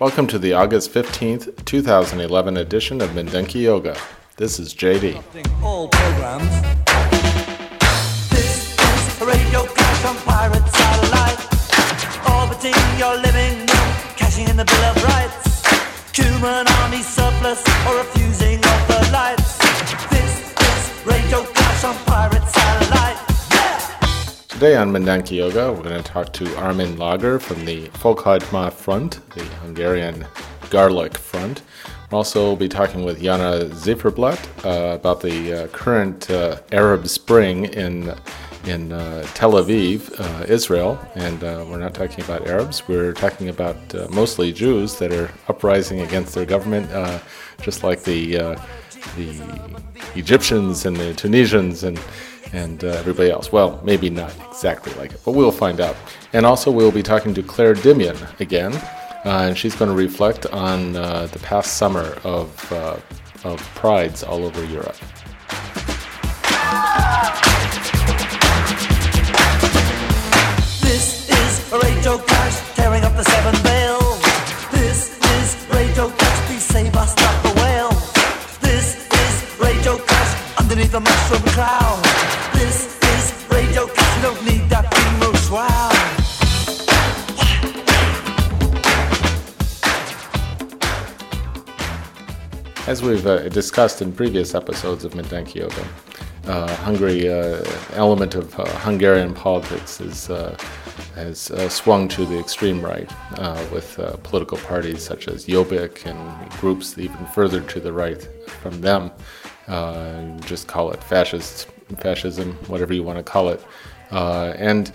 Welcome to the August 15th, 2011 edition of Mindenki Joga. This is JD. all programs. This is radio on pirate satellite. Orbiting your living room, cashing in the Bill of Rights. Human army surplus or refusing of the lights. This is radio on pirate satellite. Today on Mindenki Joga, we're going to talk to Armin Lager from the Fokhagyma Front, the Hungarian Garlic Front. We'll also be talking with Jana Zifferblatt uh, about the uh, current uh, Arab Spring in in uh, Tel Aviv, uh, Israel. And uh, we're not talking about Arabs, we're talking about mostly Jews that are uprising against their government, just like the, the Egyptians and the Tunisians and and uh, everybody else. Well, maybe not exactly like it, but we'll find out. And also, we'll be talking to Clare Dimyon again, uh, and she's going to reflect on uh, the past summer of, uh, of prides all over Europe. This is radio clash, tearing up the seven. This is clash, please save us, not the whale. This is clash, underneath the mushroom cloud. As we've uh, discussed in previous episodes of Mindenki Joga, uh, Hungary uh, element of uh, Hungarian politics is, uh, has uh, swung to the extreme right, with political parties such as Jobbik and groups even further to the right from them. Just call it fascist, fascism, whatever you want to call it, and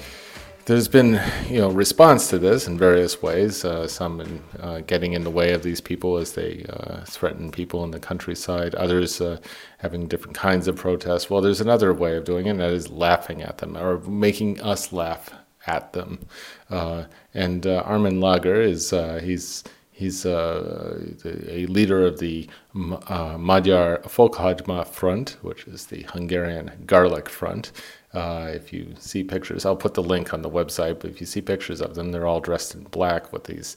there's been, you know, response to this in various ways. Uh, some in, uh, getting in the way of these people as they uh, threaten people in the countryside. Others uh, having different kinds of protests. Well, there's another way of doing it, and that is laughing at them or making us laugh at them. Uh, and uh, Armin Lager is he's he's a leader of the Magyar Fokhagyma Front, which is the Hungarian Garlic Front. Uh, if you see pictures, I'll put the link on the website. But if you see pictures of them, they're all dressed in black with these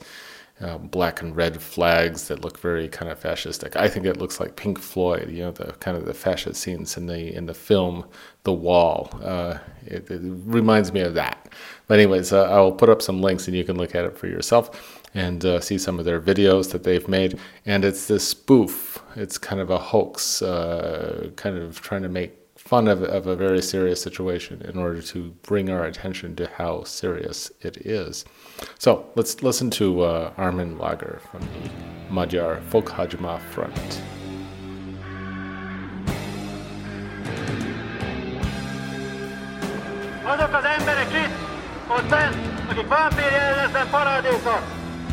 uh, black and red flags that look very kind of fascistic. I think it looks like Pink Floyd, you know, the kind of the fascist scenes in the in the film The Wall. Uh, it, it reminds me of that. But anyways, uh, I'll put up some links and you can look at it for yourself and uh, see some of their videos that they've made. And it's this spoof. It's kind of a hoax, uh, kind of trying to make fun of, of a very serious situation in order to bring our attention to how serious it is. So let's listen to uh, Armin Lager from the Magyar Fokhagyma Front. Azok az emberek itt, ott bent, akik vámpírja ellen parádéznak,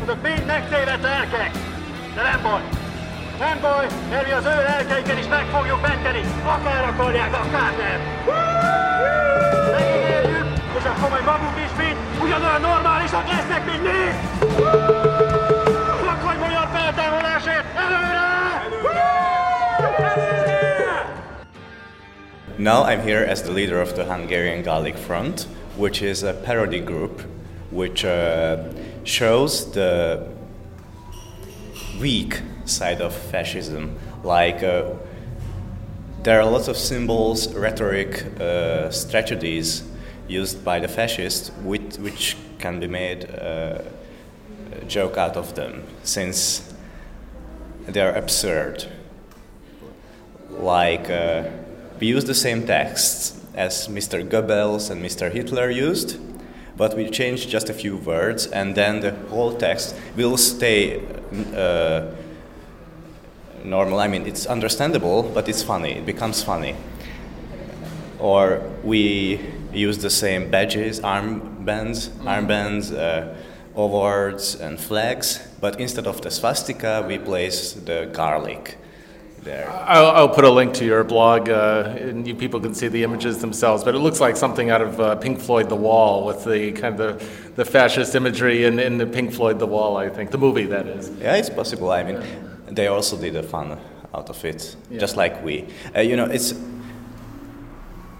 azok mind megtévedt lelkek. De nem baj. Nem baj, az ő is meg fogjuk menteni. Akár akarják, akár nem. Megígérjük, és akkor majd maguk is ugyanolyan normálisak lesznek, mint mi. Lakhagy magyar feltámadásért! Előre! Now I'm here as the leader of the Hungarian Garlic Front, which is a parody group which uh, shows the weak side of fascism. Like uh, there are lots of symbols, rhetoric, uh, strategies used by the fascists, with, which can be made uh, a joke out of them, since they are absurd. Like uh, we use the same texts as Mr. Goebbels and Mr. Hitler used, but we change just a few words, and then the whole text will stay uh, normal. I mean, it's understandable, but it's funny. It becomes funny. Or we use the same badges, armbands, armbands, uh, awards, and flags, but instead of the swastika, we place the garlic there. I'll, I'll put a link to your blog, uh, and you people can see the images themselves. But it looks like something out of uh, Pink Floyd The Wall with the kind of the, the fascist imagery in, in the Pink Floyd The Wall, I think. The movie, that is. Yeah, it's possible. I mean, they also did a fun out of it, just like we. Uh, you know, it's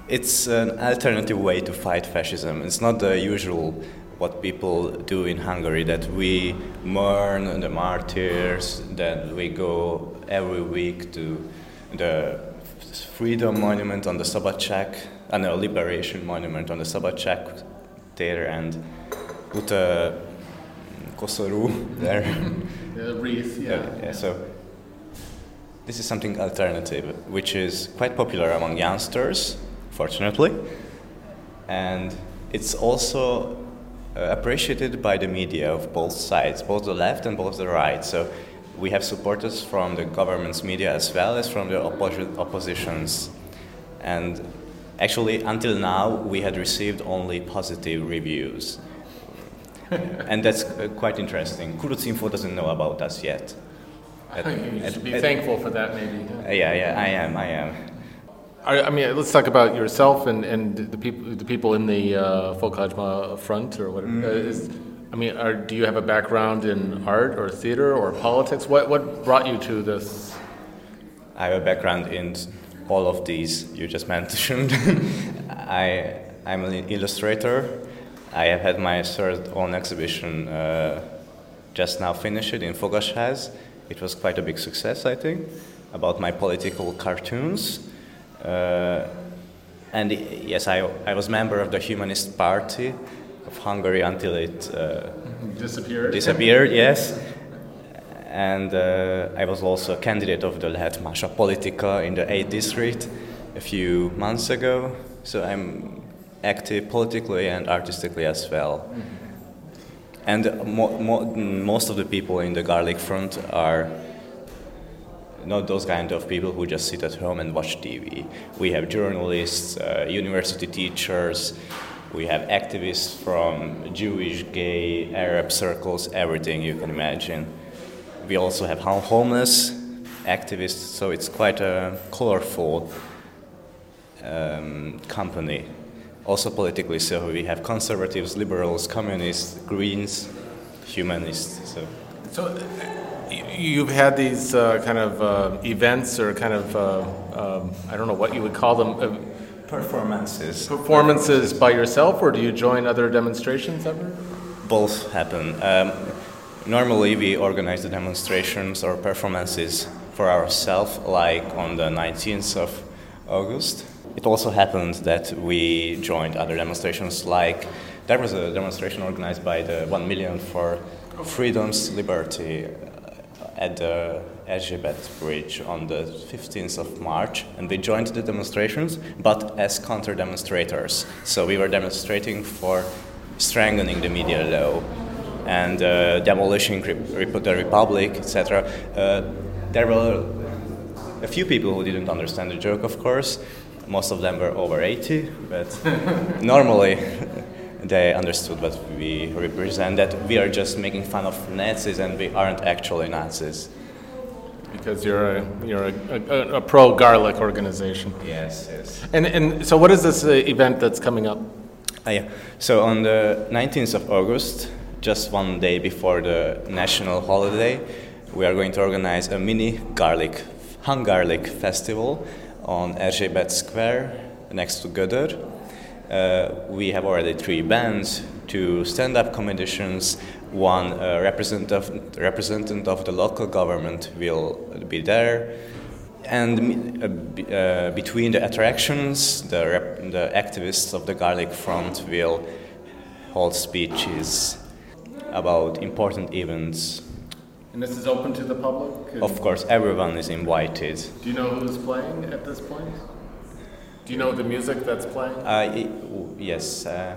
it's an alternative way to fight fascism. It's not the usual what people do in Hungary that we mourn the martyrs, that we go every week to the freedom monument on the Szabadság, and the liberation monument on the Szabadság there and put a koszorú there. The wreath, Yeah, so this is something alternative, which is quite popular among youngsters, fortunately, and it's also uh, appreciated by the media of both sides, both the left and both the right. So we have supporters from the government's media as well as from the opposi- oppositions, and actually until now we had received only positive reviews. and that's uh, quite interesting. Kurucinfo doesn't know about us yet. At- You at- should be at- thankful for that, maybe. uh, yeah, yeah, I am, I am. I, I mean, let's talk about yourself and, and the people the people in the uh, Fokhagyma front or whatever. Uh, is, I mean, are, do you have a background in art or theater or politics? What what brought you to this? I have a background in all of these you just mentioned. I, I'm an illustrator. I have had my third own exhibition uh, just now finished in Fogasház. It was quite a big success, I think, about my political cartoons. Uh, and yes, I, I was member of the Humanist Party of Hungary until it uh, Disappeared. disappeared, yes. And uh, I was also a candidate of the Lehet Más a Politika in the 8th district a few months ago. So I'm active politically and artistically as well. And mo- mo- most of the people in the Garlic Front are not those kind of people who just sit at home and watch TV. We have journalists, uh, university teachers, we have activists from Jewish, gay, Arab circles, everything you can imagine. We also have homeless activists, so it's quite a colorful um, company. Also politically, so we have conservatives, liberals, communists, greens, humanists. So So you've had these uh, kind of uh, events or kind of uh, um, I don't know what you would call them. Uh, performances. performances by yourself, or do you join other demonstrations ever? Both happen. Um, normally, we organize the demonstrations or performances for ourselves, like on the 19th of August. It also happened that we joined other demonstrations, like there was a demonstration organized by the 1 Million for Freedom's Liberty uh, at the Erzsébet Bridge on the 15th of March, and we joined the demonstrations, but as counter demonstrators. So we were demonstrating for strengthening the media law and uh, demolishing rep- the republic, etc. Uh, there were a few people who didn't understand the joke, of course. Most of them were over 80, but normally they understood what we represent, that we are just making fun of Nazis and we aren't actually Nazis. Because you're a, you're a, a, a pro garlic organization. Yes, yes. And, and so, what is this uh, event that's coming up? Ah, yeah. So on the 19th of August, just one day before the national holiday, we are going to organize a mini garlic, hung garlic festival on Erzsébet Square next to Gödör. Uh, we have already three bands, two stand-up comedians, one uh, representative, representative of the local government will be there, and uh, uh, between the attractions, the, rep- the activists of the Garlic Front will hold speeches about important events. And this is open to the public? And Of course, everyone is invited. Do you know who's playing at this point? Do you know the music that's playing? Uh, w- yes, uh,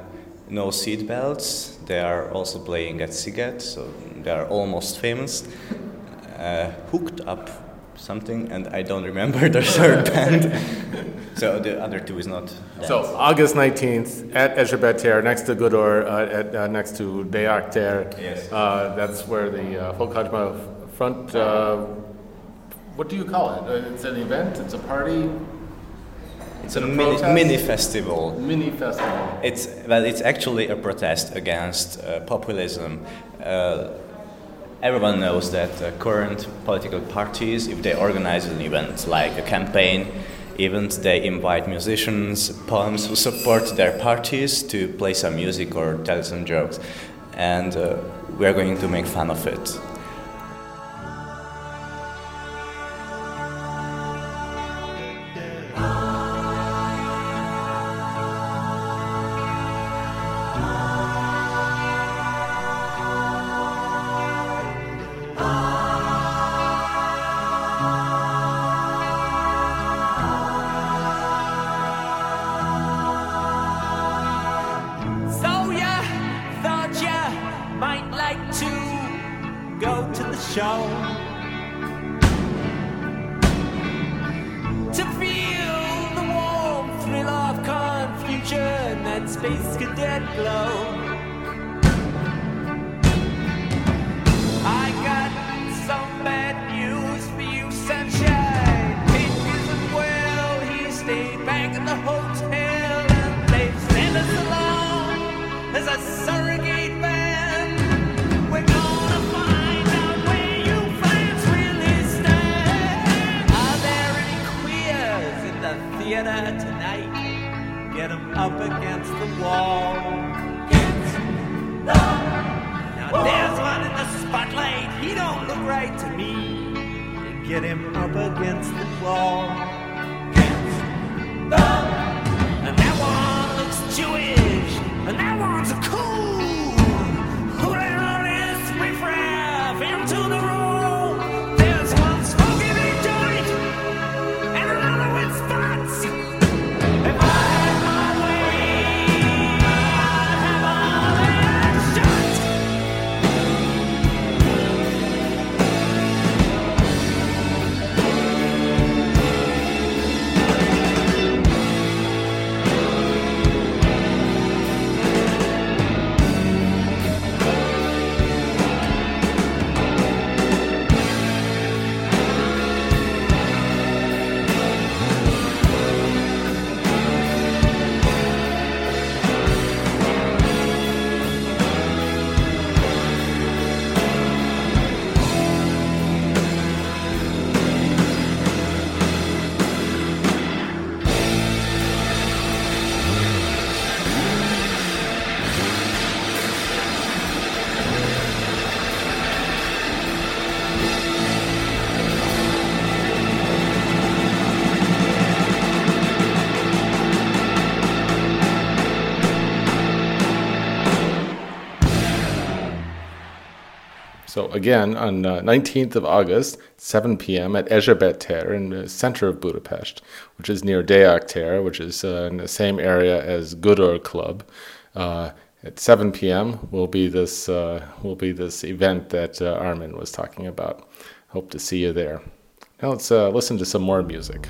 no seat belts. They are also playing at Sziget, so they are almost famous. Uh, hooked up something, and I don't remember the third band. so the other two is not. So August 19th at Erzsébet next to Gödör, uh, at, uh, next to Deák tér. Yes. Uh, that's where the uh, Fokhagyma front. Uh, what do you call it? Uh, It's an event. It's a party. it's a a mini, mini festival. Mini festival. It's well, it's actually a protest against uh, populism. Everyone knows that uh, current political parties, if they organize an event like a campaign event, they invite musicians, poems who support their parties to play some music or tell some jokes, and uh, we are going to make fun of it. Again, on uh, 19th of August, 7 p.m. at tér in the center of Budapest, which is near Deák tér, which is uh, in the same area as Gödör Club. Uh, at 7 p.m. will be this uh, will be this event that uh, Armin was talking about. Hope to see you there. Now let's uh, listen to some more music.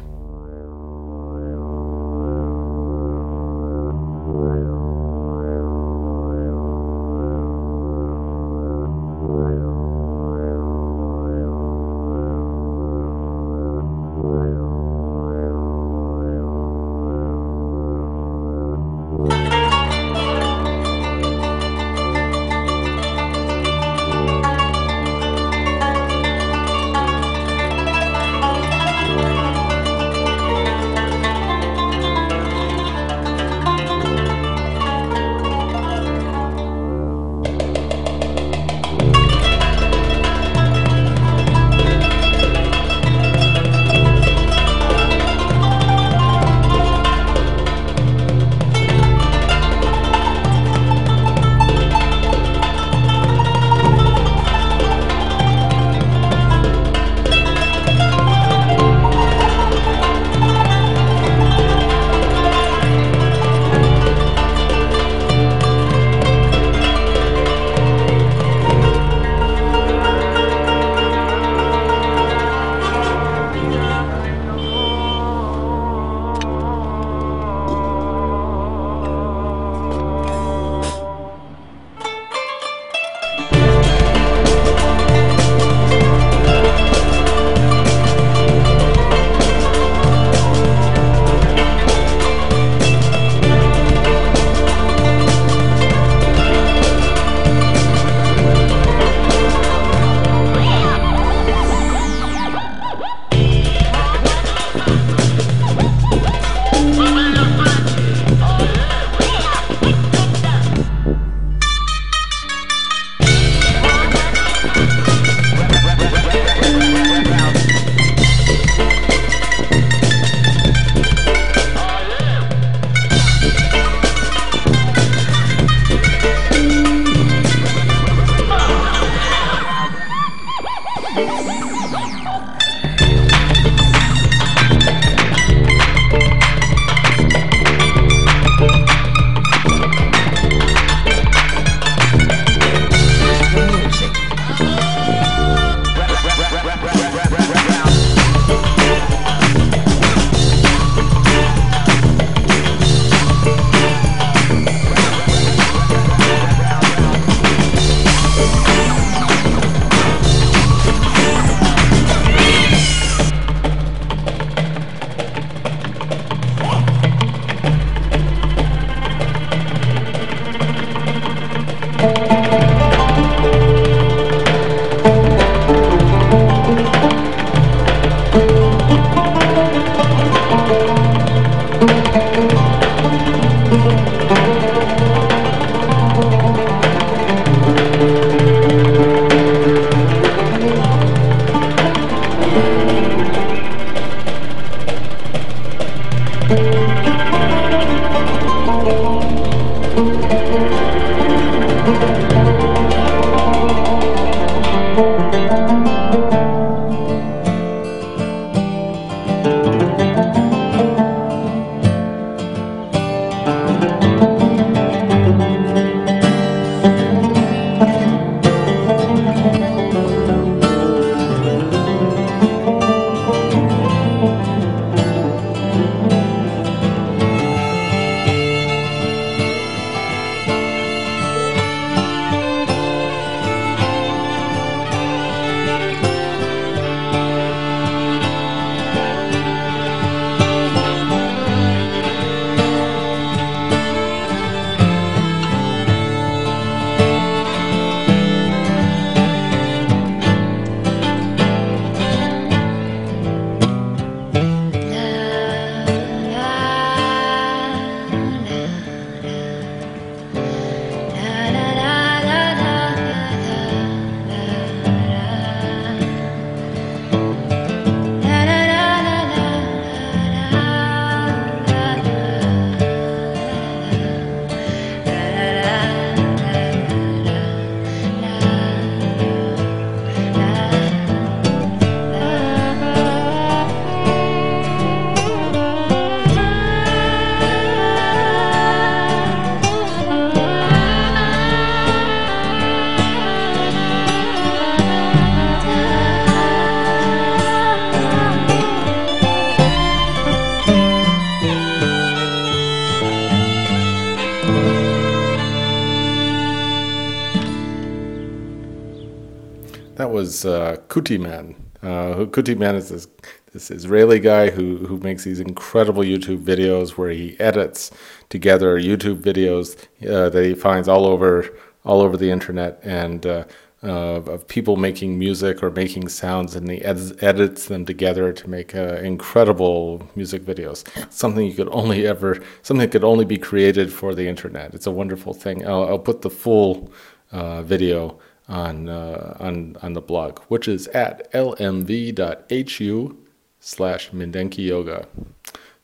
Kutiman. Uh, Kutiman is this, this Israeli guy who, who makes these incredible YouTube videos where he edits together YouTube videos uh, that he finds all over all over the internet and uh, uh, of people making music or making sounds, and he edits, edits them together to make uh, incredible music videos. Something you could only ever something that could only be created for the internet. It's a wonderful thing. I'll, I'll put the full uh, video on uh, on on the blog, which is at lmv.hu slash Mindenki Joga.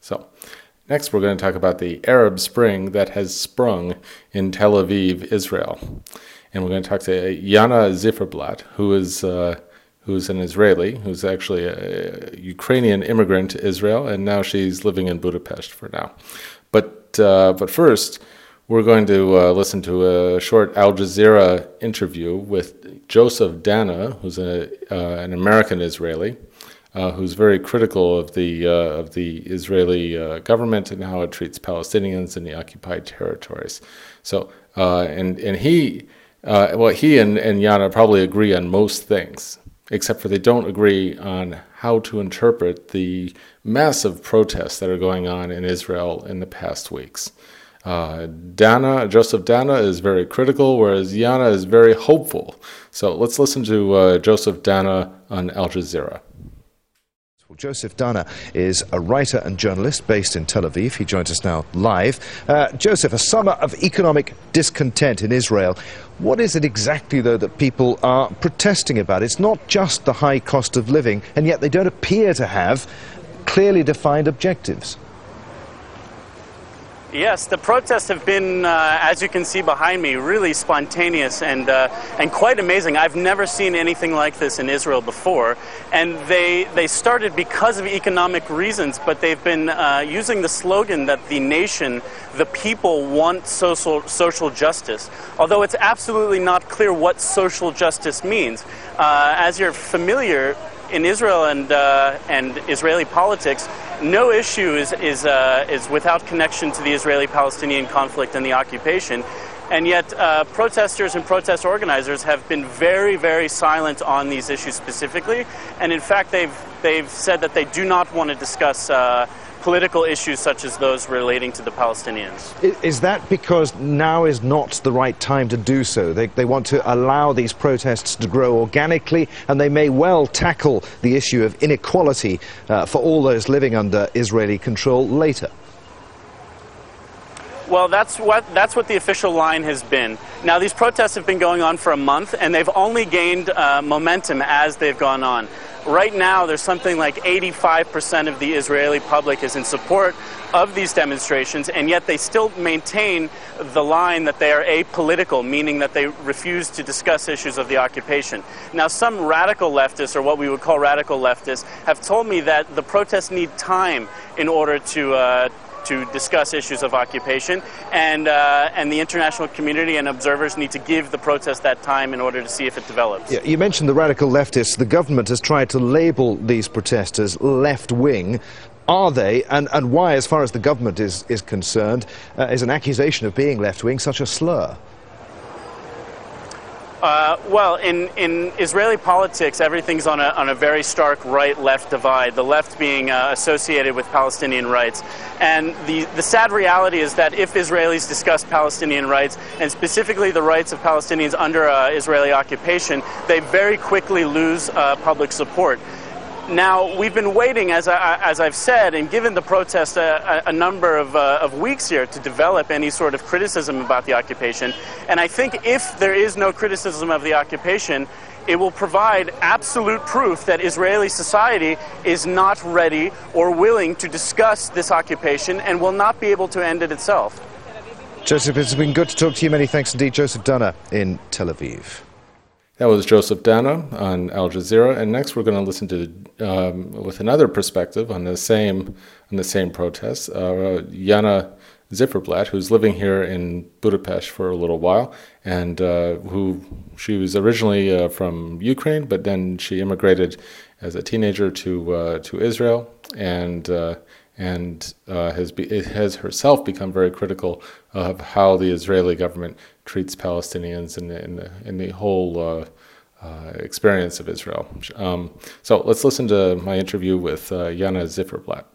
So, next we're going to talk about the Arab Spring that has sprung in Tel Aviv, Israel, and we're going to talk to Yana Zifferblatt, who is. Uh, Who's an Israeli, who's actually a Ukrainian immigrant to Israel, and now she's living in Budapest for now. But uh, but first, we're going to uh, listen to a short Al Jazeera interview with Joseph Dana, who's a, uh, an American Israeli, uh, who's very critical of the uh, of the Israeli uh, government and how it treats Palestinians in the occupied territories. So, uh, and and he, well, he and, and Yana probably agree on most things, except for they don't agree on how to interpret the massive protests that are going on in Israel in the past weeks. Uh, Dana, Joseph Dana is very critical, whereas Yana is very hopeful. So let's listen to uh, Joseph Dana on Al Jazeera. Well, Joseph Dana is a writer and journalist based in Tel Aviv. He joins us now live. Uh, Joseph, a summer of economic discontent in Israel. What is it exactly, though, that people are protesting about? It's not just the high cost of living, and yet they don't appear to have clearly defined objectives. Yes, the protests have been, uh, as you can see behind me, really spontaneous and uh, and quite amazing. I've never seen anything like this in Israel before, and they they started because of economic reasons, but they've been uh, using the slogan that the nation, the people, want social social justice. Although it's absolutely not clear what social justice means. Uh, as you're familiar in Israel and uh, and Israeli politics, no issue is is uh, is without connection to the Israeli-Palestinian conflict and the occupation. And yet, uh, protesters and protest organizers have been very, very silent on these issues specifically. And in fact, they've they've said that they do not want to discuss uh, political issues such as those relating to the Palestinians. Is that because now is not the right time to do so? They, they want to allow these protests to grow organically, and they may well tackle the issue of inequality uh, for all those living under Israeli control later. Well, that's what that's what the official line has been. Now, these protests have been going on for a month, and they've only gained uh, momentum as they've gone on. Right now, there's something like 85% of the Israeli public is in support of these demonstrations, and yet they still maintain the line that they are apolitical, meaning that they refuse to discuss issues of the occupation. Now, some radical leftists, or what we would call radical leftists, have told me that the protests need time in order to. Uh, to discuss issues of occupation, and uh, and the international community and observers need to give the protest that time in order to see if it develops. Yeah, you mentioned the radical leftists. The government has tried to label these protesters left wing. Are they, and, and why, as far as the government is, is concerned, uh, is an accusation of being left wing such a slur? Uh, well, in, in Israeli politics, everything's on a, on a very stark right left divide, the left being uh, associated with Palestinian rights. And the, the sad reality is that if Israelis discuss Palestinian rights, and specifically the rights of Palestinians under uh, Israeli occupation, they very quickly lose uh, public support. Now, we've been waiting, as, I, as I've said, and given the protest a, a number of, uh, of weeks here to develop any sort of criticism about the occupation. And I think if there is no criticism of the occupation, it will provide absolute proof that Israeli society is not ready or willing to discuss this occupation and will not be able to end it itself. Joseph, it's been good to talk to you. Many thanks indeed. Joseph Dana in Tel Aviv. That was Joseph Dana on Al Jazeera, and next we're going to listen to um, with another perspective on the same on the same protests. Uh, Jana Zifferblatt, who's living here in Budapest for a little while, and uh, who she was originally uh, from Ukraine, but then she immigrated as a teenager to uh, to Israel, and uh, and uh, has be, has herself become very critical of how the Israeli government treats Palestinians in the, whole uh, uh, experience of Israel. Um, so let's listen to my interview with uh, Jana Zifferblatt.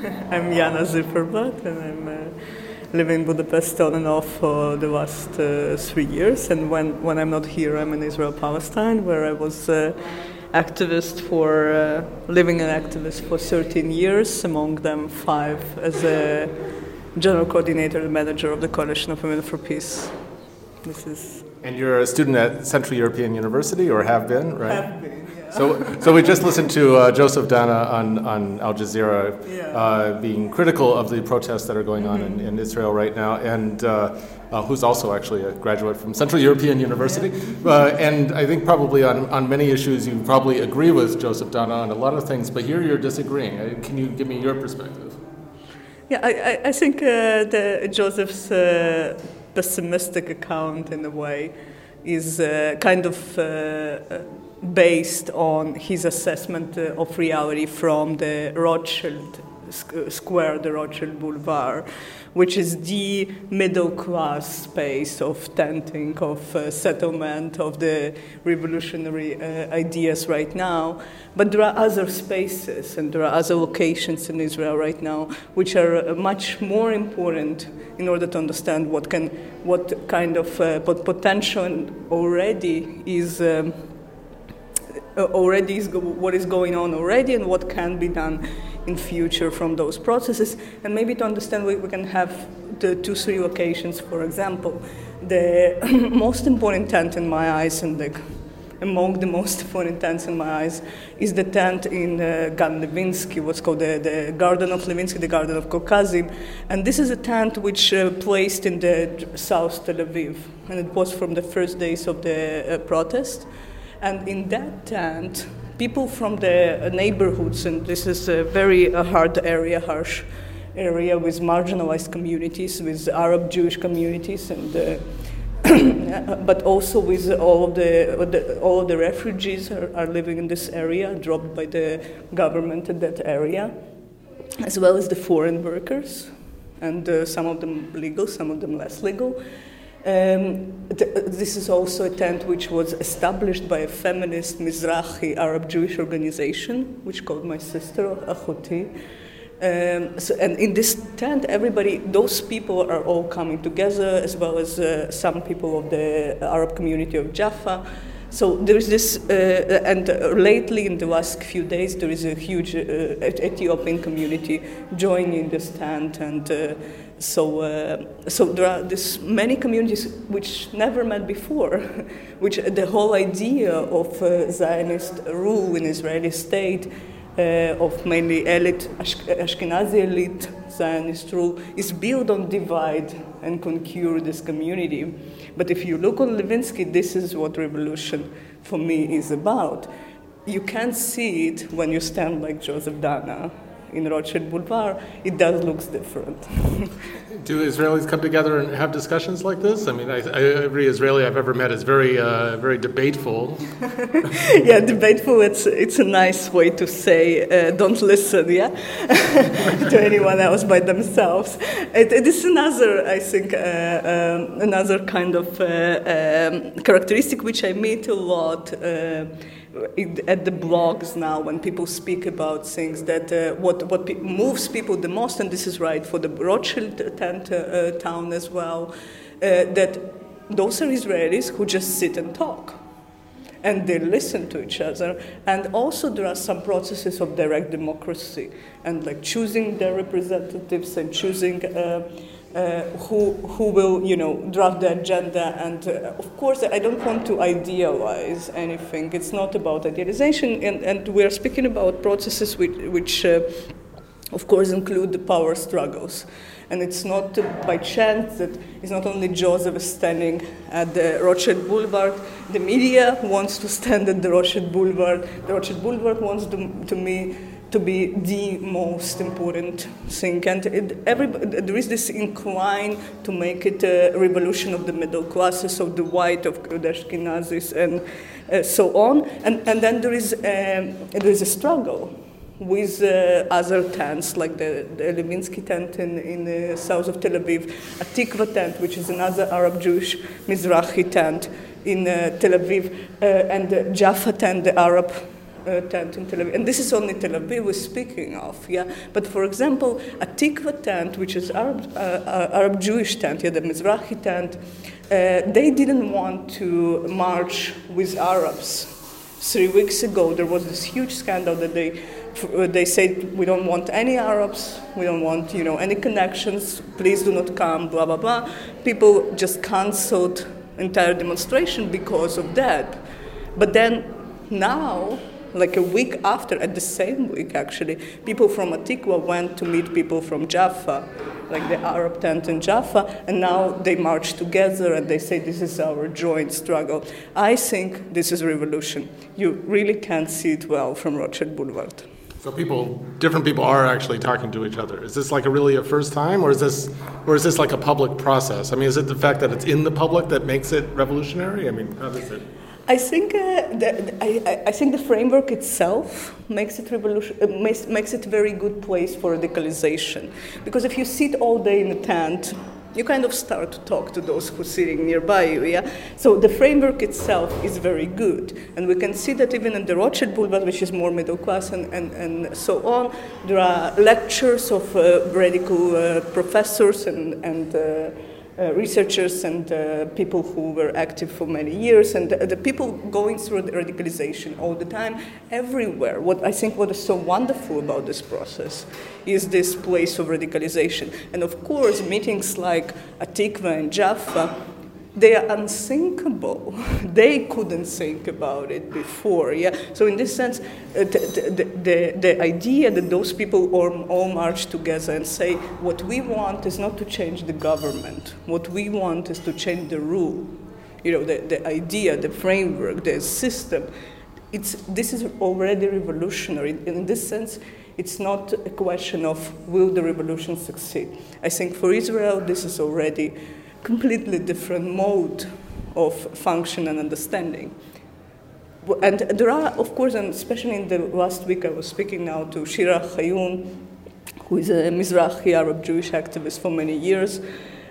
I'm Jana Zifferblatt, and I'm uh, living in Budapest on and off for the last uh, three years. And when, when I'm not here, I'm in Israel Palestine, where I was uh, activist for uh, living an activist for 13 years, among them five as a general coordinator and manager of the Coalition of Women for Peace. This is And you're a student at Central European University, or have been, right? have been, yeah. So, so we just listened to uh, Joseph Dana on, on Al Jazeera Yeah. uh, being critical of the protests that are going on in, in Israel right now, and uh, uh, who's also actually a graduate from Central European University. Uh, and I think probably on, on many issues you probably agree with Joseph Dana on a lot of things, but here you're disagreeing. Uh, Can you give me your perspective? Yeah, I, I, I think uh, the Joseph's uh, pessimistic account, in a way, is uh, kind of uh, uh, based on his assessment uh, of reality from the Rothschild Square, the Rothschild Boulevard, which is the middle class space of tenting, of uh, settlement, of the revolutionary uh, ideas right now. But there are other spaces and there are other locations in Israel right now which are uh, much more important in order to understand what can, what kind of uh, pot- potential already is. Um, uh, already is what is going on already and what can be done in future from those processes and maybe to understand we, we can have the two three locations for example the most important tent in my eyes and the among the most important tents in my eyes is the tent in uh, Gan Levinsky, what's called the, the Garden of Levinsky, the Garden of Caucasim. And this is a tent which uh, placed in the South Tel Aviv. And it was from the first days of the uh, protest. And in that tent, people from the neighborhoods, and this is a very uh, hard area, harsh area with marginalized communities, with Arab Jewish communities, and uh, but also with all of the, the all of the refugees are, are living in this area, dropped by the government in that area, as well as the foreign workers, and uh, some of them legal, some of them less legal. Um, th- this is also a tent which was established by a feminist Mizrahi Arab Jewish organization, which called my sister Achuti. Um, so, and in this tent, everybody, those people are all coming together, as well as uh, some people of the Arab community of Jaffa, So there is this, uh, and lately in the last few days, there is a huge uh, Ethiopian community joining the stand, and uh, so uh, so there are this many communities which never met before, which the whole idea of Zionist rule in Israeli state. Uh, of mainly elite, Ashk- Ashkenazi elite Zionist rule is built on divide and conquer this community. But if you look on Levinsky, this is what revolution for me is about. You can't see it when you stand like Joseph Dana in Rothschild Boulevard. It does look different. Do Israelis come together and have discussions like this? I mean, I, I, every Israeli I've ever met is very, uh, very debateful. yeah, debateful. It's it's a nice way to say uh, don't listen. Yeah, to anyone else by themselves. It, it is another, I think, uh, um, another kind of uh, um, characteristic which I meet a lot. At the blogs now, when people speak about things that uh, what what pe- moves people the most, and this is right for the Rothschild tent uh, uh, town as well, uh, that those are Israelis who just sit and talk and they listen to each other. And also, there are some processes of direct democracy and like choosing their representatives and choosing. Uh, who, who will you know draft the agenda and uh, of course I don't want to idealize anything it's not about idealization and, and we are speaking about processes which, which uh, of course include the power struggles and it's not uh, by chance that it's not only Joseph standing at the Rothschild Boulevard. The media wants to stand at the Rothschild Boulevard. The Rothschild Boulevard wants to, to me to be the most important thing. And it, every, there is this incline to make it a revolution of the middle classes, of the white, of the Ashkenazis, and uh, so on. And, and then there is, um, there is a struggle with uh, other tents, like the, the Levinsky tent in, in the south of Tel Aviv, Hatikva tent, which is another Arab Jewish Mizrahi tent in uh, Tel Aviv, uh, and the Jaffa tent, the Arab uh, tent in Tel Aviv. And this is only Tel Aviv we're speaking of, yeah. But for example, Hatikva tent, which is Arab, uh, uh, Arab Jewish tent, yeah, the Mizrahi tent, uh, they didn't want to march with Arabs. Three weeks ago, there was this huge scandal that they they said we don't want any Arabs, we don't want you know any connections. Please do not come. Blah blah blah. People just cancelled entire demonstration because of that. But then now, like a week after, at the same week actually, people from Hatikva went to meet people from Jaffa, like the Arab tent in Jaffa, and now they march together and they say this is our joint struggle. I think this is a revolution. You really can't see it well from Rothschild Boulevard. So people, different people are actually talking to each other. Is this like a really a first time, or is this, or is this like a public process? I mean, is it the fact that it's in the public that makes it revolutionary? I mean, how does it? I think uh, the, I, I- think the framework itself makes it revolution uh, makes, makes it a very good place for radicalization. Because if you sit all day in a tent you kind of start to talk to those who are sitting nearby you yeah? So the framework itself is very good. And we can see that even in the Rothschild Boulevard which is more middle class and, and, and so on there are lectures of uh, radical uh, professors and, and uh, uh, researchers and uh, people who were active for many years, and the, the people going through the radicalization all the time, everywhere. What I think what is so wonderful about this process is this place of radicalization. And of course, meetings like Hatikva and Jaffa, they are unthinkable. They couldn't think about it before. Yeah. So in this sense, uh, the, the, the, idea that those people all, all march together and say, what we want is not to change the government. What we want is to change the rule. You know, the, the idea, the framework, the system. It's, this is already revolutionary. In this sense, it's not a question of will the revolution succeed. I think for Israel, this is already completely different mode of function and understanding. And there are, of course, and especially in the last week, I was speaking now to Shira Ohayon, who is a Mizrahi Arab Jewish activist for many years.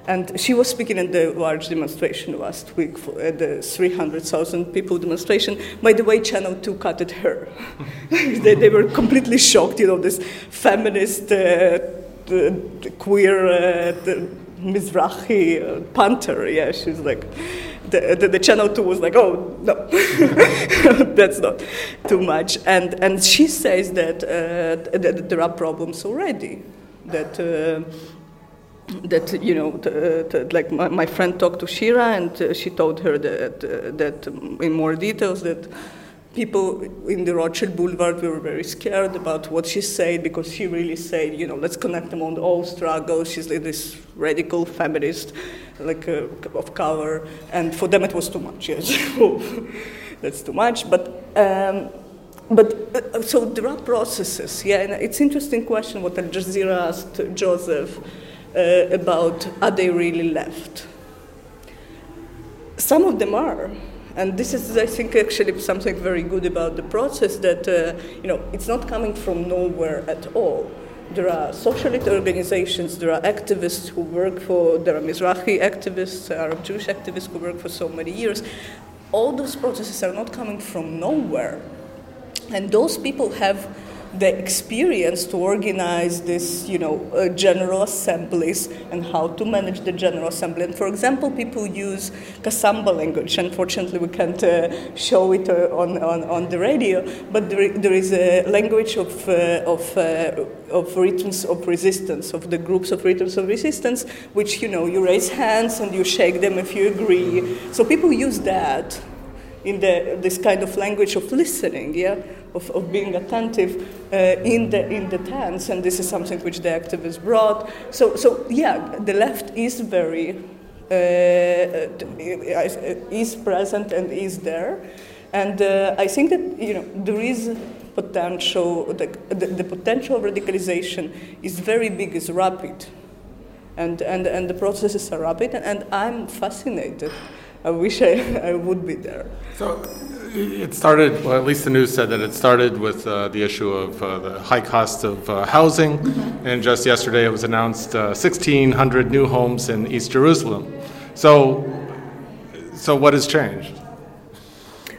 And she was speaking at the large demonstration last week, for, at the 300,000 people demonstration. By the way, Channel 2 cut at her. they, they were completely shocked, you know, this feminist, uh, queer, uh, Mizrahi uh, punter. Yeah, she's like, the, the, the channel 2 was like oh no that's not too much and and she says that, uh, that there are problems already that uh, that you know, t- like my, my friend talked to Shira, and uh, she told her that uh, that in more details that people in the Rothschild Boulevard were very scared about what she said because she really said, you know, let's connect them on all struggles. She's this radical feminist, like uh, of color, and for them it was too much. Yes, that's too much. But um, but uh, so there are processes. Yeah, and it's interesting question what Al Jazeera asked Joseph uh, about are they really left? Some of them are. And this is, I think, actually something very good about the process that, uh, you know, it's not coming from nowhere at all. There are socialist organizations, there are activists who work for, there are Mizrahi activists, Arab Jewish activists who work for so many years. All those processes are not coming from nowhere. And those people have the experience to organize this, you know, uh, general assemblies and how to manage the general assembly. And for example, people use Kasamba language. Unfortunately, we can't uh, show it uh, on, on, on the radio, but there, there is a language of, uh, of, uh, of rhythms of resistance, of the groups of rhythms of resistance, which, you know, you raise hands and you shake them if you agree. So people use that in the, this kind of language of listening, yeah, of, of being attentive uh, in the in the tents, and this is something which the activists brought. So, so yeah, the left is very uh, is present and is there, and uh, I think that you know there is potential. The, the, the potential of radicalization is very big, is rapid, and and and the processes are rapid, and I'm fascinated. I wish I, I would be there. So it started, well, at least the news said that it started with uh, the issue of uh, the high cost of uh, housing. And just yesterday it was announced uh, 1,600 new homes in East Jerusalem. So, so what has changed?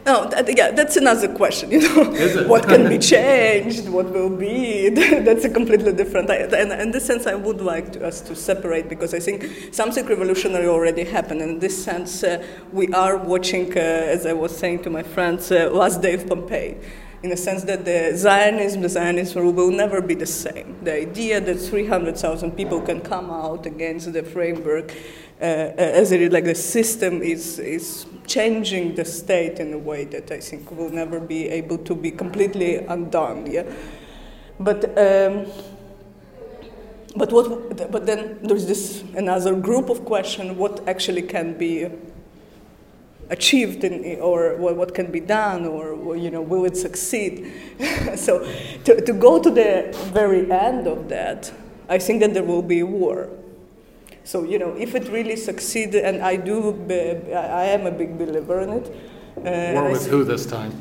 No, that, yeah, that's another question. You know, what can be changed? What will be? that's a completely different. I, and in this sense, I would like to, us to separate because I think something revolutionary already happened. And in this sense, uh, we are watching, uh, as I was saying to my friends, uh, last day of Pompeii. In the sense that the Zionism, the Zionism will never be the same. The idea that 300,000 people can come out against the framework, uh, as it is like the system is, is changing the state in a way that I think will never be able to be completely undone. Yeah, but um, but what? But then there's this another group of question: what actually can be achieved in, or what, what can be done or you know will it succeed so to, to go to the very end of that i think that there will be war so you know, if it really succeeds, and I do, be, I am a big believer in it. Uh, War with who this time?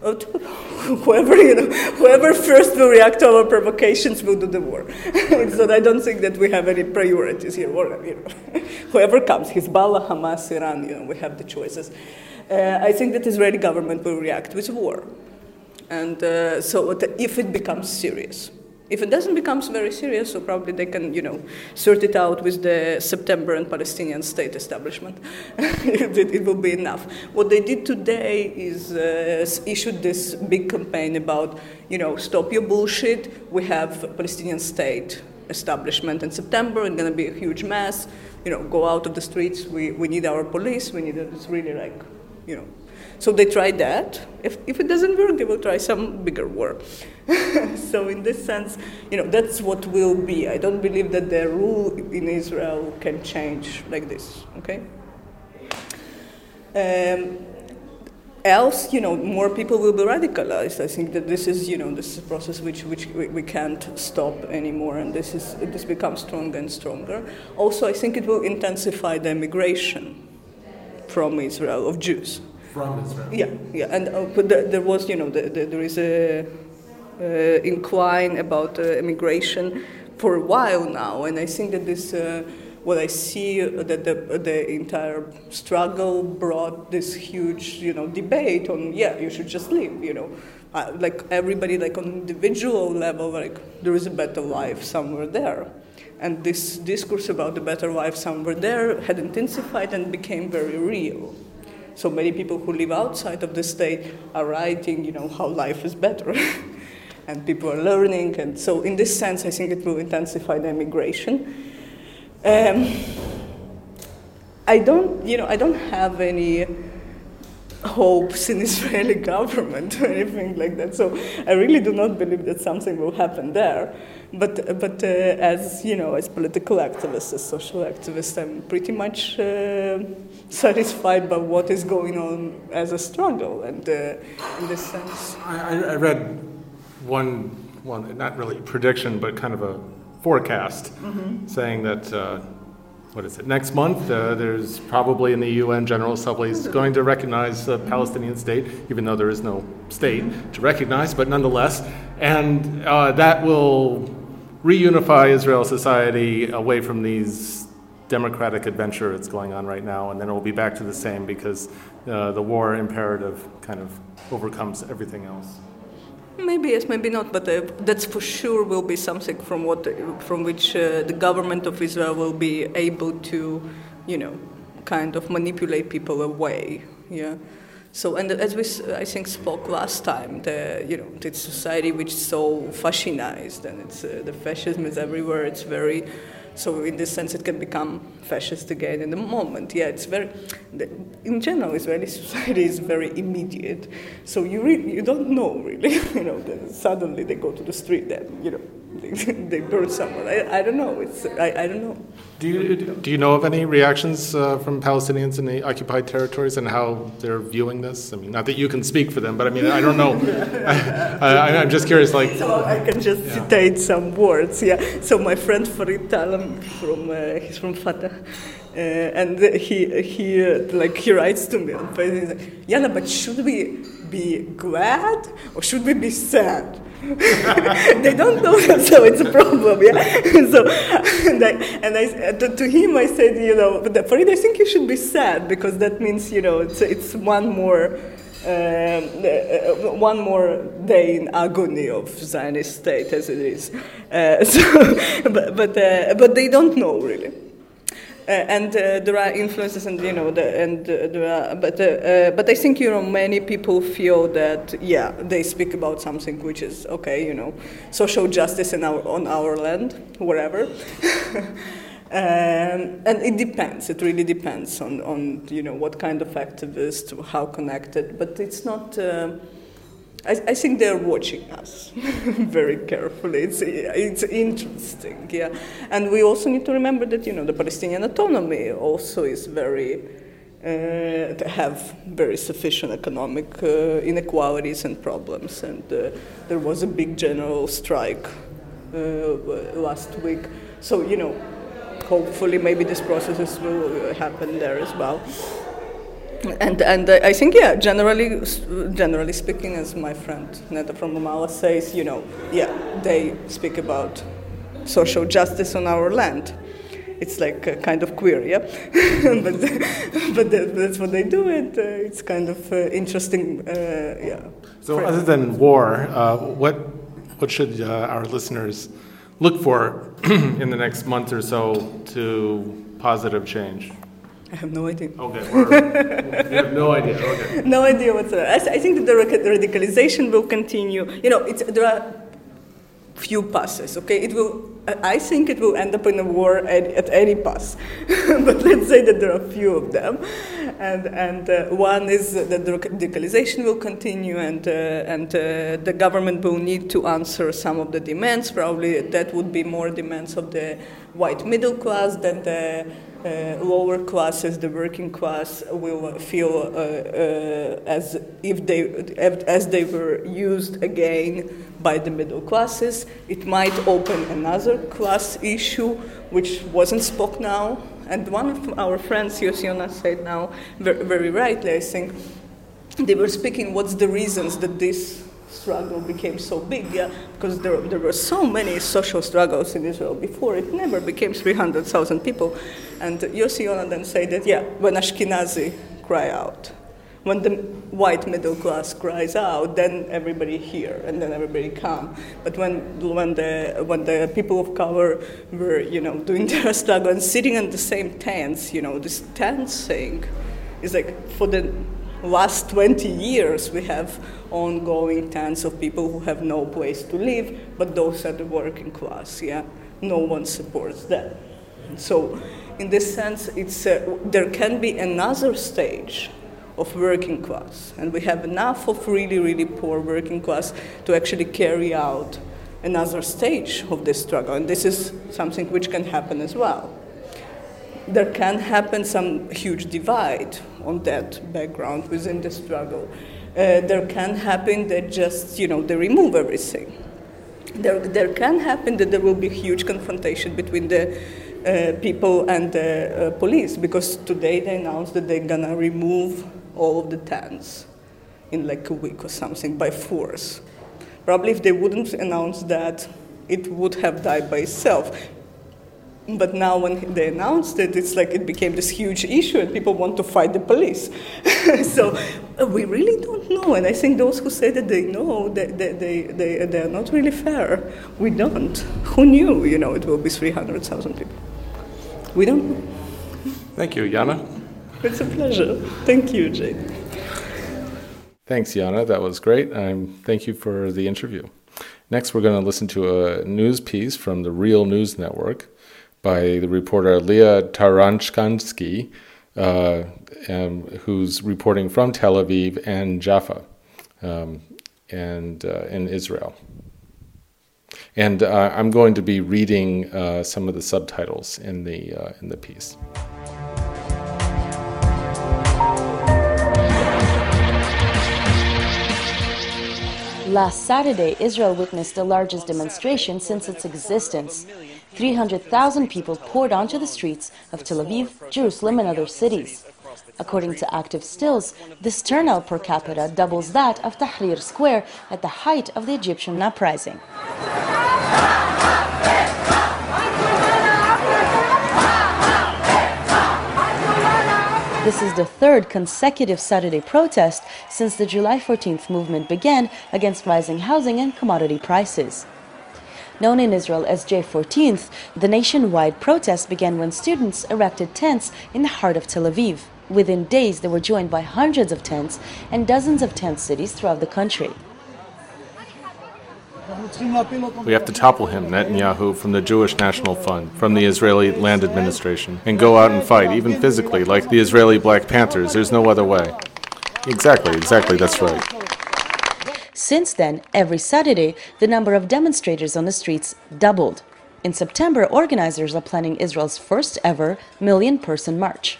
Uh, whoever you know, whoever first will react to our provocations will do the war. so I don't think that we have any priorities here. Or, you know, whoever comes, Hezbollah, Hamas, Iran, you know, we have the choices. Uh, I think that Israeli government will react with war, and uh, so if it becomes serious. If it doesn't become very serious, so probably they can, you know, sort it out with the September and Palestinian state establishment. it, it, will be enough. What they did today is uh, issued this big campaign about, you know, stop your bullshit. We have a Palestinian state establishment in September. It's going to be a huge mess. You know, go out of the streets. We, we need our police. We need it's really like, you know, so they tried that. If, if it doesn't work, they will try some bigger war. so in this sense, you know, that's what will be. I don't believe that the rule in Israel can change like this. Okay. Um, else, you know, more people will be radicalized. I think that this is, you know, this is a process which, which we, we can't stop anymore, and this is this becomes stronger and stronger. Also, I think it will intensify the immigration from Israel of Jews. From Israel. Yeah, yeah, and uh, but there, there was, you know, the, the, there is a incline about uh, immigration for a while now, and I think that this. Uh, what I see uh, that the, the entire struggle brought this huge, you know, debate on yeah, you should just leave, you know, uh, like everybody, like on individual level, like there is a better life somewhere there, and this discourse about the better life somewhere there had intensified and became very real. So many people who live outside of the state are writing, you know, how life is better. and people are learning. And so, in this sense, I think it will intensify the immigration. Um, I don't, you know, I don't have any hopes in Israeli government or anything like that. So I really do not believe that something will happen there. But, but uh, as you know, as political activist, as social activist, I'm pretty much uh, satisfied by what is going on as a struggle, and uh, in this sense. I- I read one, one, not really prediction, but kind of a forecast saying that, uh, what is it, next month, uh, there's probably in the UN General Assembly is going to recognize the Palestinian state, even though there is no state to recognize, but nonetheless. And uh, that will reunify Israel society away from these democratic adventure that's going on right now, and then it will be back to the same because uh, the war imperative kind of overcomes everything else. Maybe yes, maybe not, but uh, that's for sure will be something from what from which uh, the government of Israel will be able to, you know, kind of manipulate people away. Yeah. So and as we I think spoke last time, the you know the society which is so fascinized and it's uh, the fascism is everywhere. It's very so in this sense it can become fascist again in the moment. Yeah, it's very in general Israeli society is very immediate. So you really you don't know really. you know, then suddenly they go to the street and you know they, they burn someone. I, I don't know. It's I, I don't know. Do you, do you know of any reactions uh, from Palestinians in the occupied territories and how they're viewing this? I mean, not that you can speak for them, but I mean, I don't know. I, I, I'm just curious, like, So I can just citate some words. Yeah. So my friend Farid Talam from uh, he's from Fatah, uh, and he he uh, like he writes to me on Facebook. Like, Yana, but should we be glad or should we be sad? They don't know so it's a problem. Yeah. so and I, and I to, to him I said, you know, but it I think you should be sad because that means you know it's it's one more um, uh, one more day in agony of Zionist state as it is. Uh, so, but but, uh, but they don't know really. Uh, and uh, there are influences, and you know, the, and uh, there are, but but I think you know many people feel that yeah they speak about something which is okay, you know, social justice in our on our land, wherever. Um, and it depends. It really depends on, on you know what kind of activist, how connected. But it's not. Uh, I, I think they're watching us very carefully. It's it's interesting, yeah. And we also need to remember that you know the Palestinian autonomy also is very. Uh, have very sufficient economic uh, inequalities and problems, and uh, there was a big general strike uh, last week. So you know, hopefully maybe these processes will happen there as well. And and uh, I think yeah, generally generally speaking, as my friend Neta from Ramallah says, you know, yeah, they speak about social justice on our land. It's like uh, kind of queer, yeah, but but that, that's what they do. And uh, it's kind of uh, interesting, uh, yeah. so other than war, uh, what, what should uh, our listeners look for in the next month or so to positive change? I have no idea. Okay, you have no idea, okay. no idea whatsoever. I, I think that the radicalization will continue. You know, it's, there are few passes. Okay, it will. I think it will end up in a war at, at any pass, but let's say that there are a few of them, and and uh, one is that the radicalization will continue, and uh, and uh, the government will need to answer some of the demands. Probably that would be more demands of the white middle class than the lower classes, the working class, will feel uh, uh, as if they as they were used again by the middle classes. It might open another class issue, which wasn't spoke now. And one of our friends, Yossi Yona, said now very rightly, I think, they were speaking. What's the reasons that this struggle became so big, yeah, because there, there were so many social struggles in Israel before. It never became 300,000 people. And Yossi Yona then said that, yeah, when Ashkenazi cry out, when the white middle class cries out, then everybody hear and then everybody come. But when, when, the, when the people of color were, you know, doing their struggle and sitting in the same tents, you know, this tent thing, It's like for the last 20 years we have ongoing tens of people who have no place to live, but those are the working class, yeah? No one supports that. So, in this sense, it's, uh, there can be another stage of working class, and we have enough of really, really poor working class to actually carry out another stage of this struggle, and this is something which can happen as well. There can happen some huge divide on that background within the struggle. Uh, there can happen that just, you know, they remove everything. There, there can happen that there will be huge confrontation between the uh, people and the uh, police because today they announced that they're gonna remove all of the tents in like a week or something by force. Probably if they wouldn't announce that, it would have died by itself. But now, when they announced it, it's like it became this huge issue, and people want to fight the police. so uh, we really don't know. And I think those who say that they know, they, they, they, they, they are not really fair. We don't. Who knew, you know, it will be 300,000 people? We don't know. Thank you, Yana. It's a pleasure. Thank you, Jay. Thanks, Yana. That was great. Um, thank you for the interview. Next, we're going to listen to a news piece from the Real News Network by the reporter Leah Tarachansky, uh, um, who's reporting from Tel Aviv and Jaffa um, and uh, in Israel. And uh, I'm going to be reading uh, some of the subtitles in the, uh, in the piece. Last Saturday, Israel witnessed the largest demonstration since its existence. 300,000 people poured onto the streets of Tel Aviv, Jerusalem, and other cities. According to ActiveStills, this turnout per capita doubles that of Tahrir Square at the height of the Egyptian uprising. This is the third consecutive Saturday protest since the July 14th movement began against rising housing and commodity prices. Known in Israel as J14th, the nationwide protest began when students erected tents in the heart of Tel Aviv. Within days, they were joined by hundreds of tents and dozens of tent cities throughout the country. We have to topple him, Netanyahu, from the Jewish National Fund, from the Israeli Land Administration, and go out and fight, even physically, like the Israeli Black Panthers. There's no other way. Exactly, exactly, that's right. Since then, every Saturday, the number of demonstrators on the streets doubled. In September, organizers are planning Israel's first ever million person march.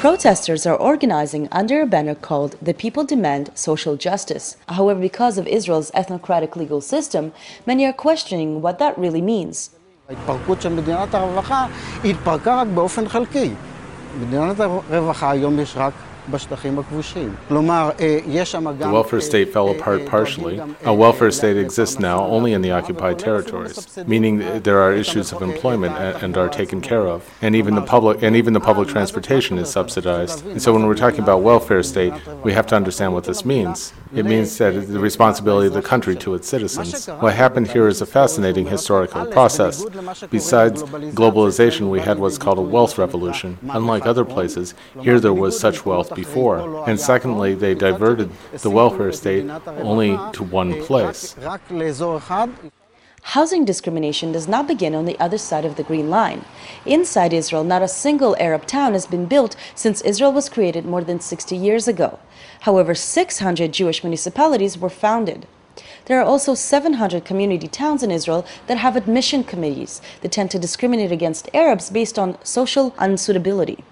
Protesters are organizing under a banner called The People Demand Social Justice. However, because of Israel's ethnocratic legal system, many are questioning what that really means. ההתפרקות של מדינת הרווחה התפרקה רק באופן חלקי. מדינת הרווחה היום יש רק The welfare state fell apart partially. A welfare state exists now only in the occupied territories, meaning there are issues of employment and are taken care of, and even the public and even the public transportation is subsidized. And so when we're talking about welfare state, we have to understand what this means. It means that it's the responsibility of the country to its citizens. What happened here is a fascinating historical process. Besides globalization, we had what's called a wealth revolution. Unlike other places, here there was such wealth before. And secondly, they diverted the welfare state only to one place. Housing discrimination does not begin on the other side of the Green Line. Inside Israel, not a single Arab town has been built since Israel was created more than 60 years ago. However, 600 Jewish municipalities were founded. There are also 700 community towns in Israel that have admission committees that tend to discriminate against Arabs based on social unsuitability.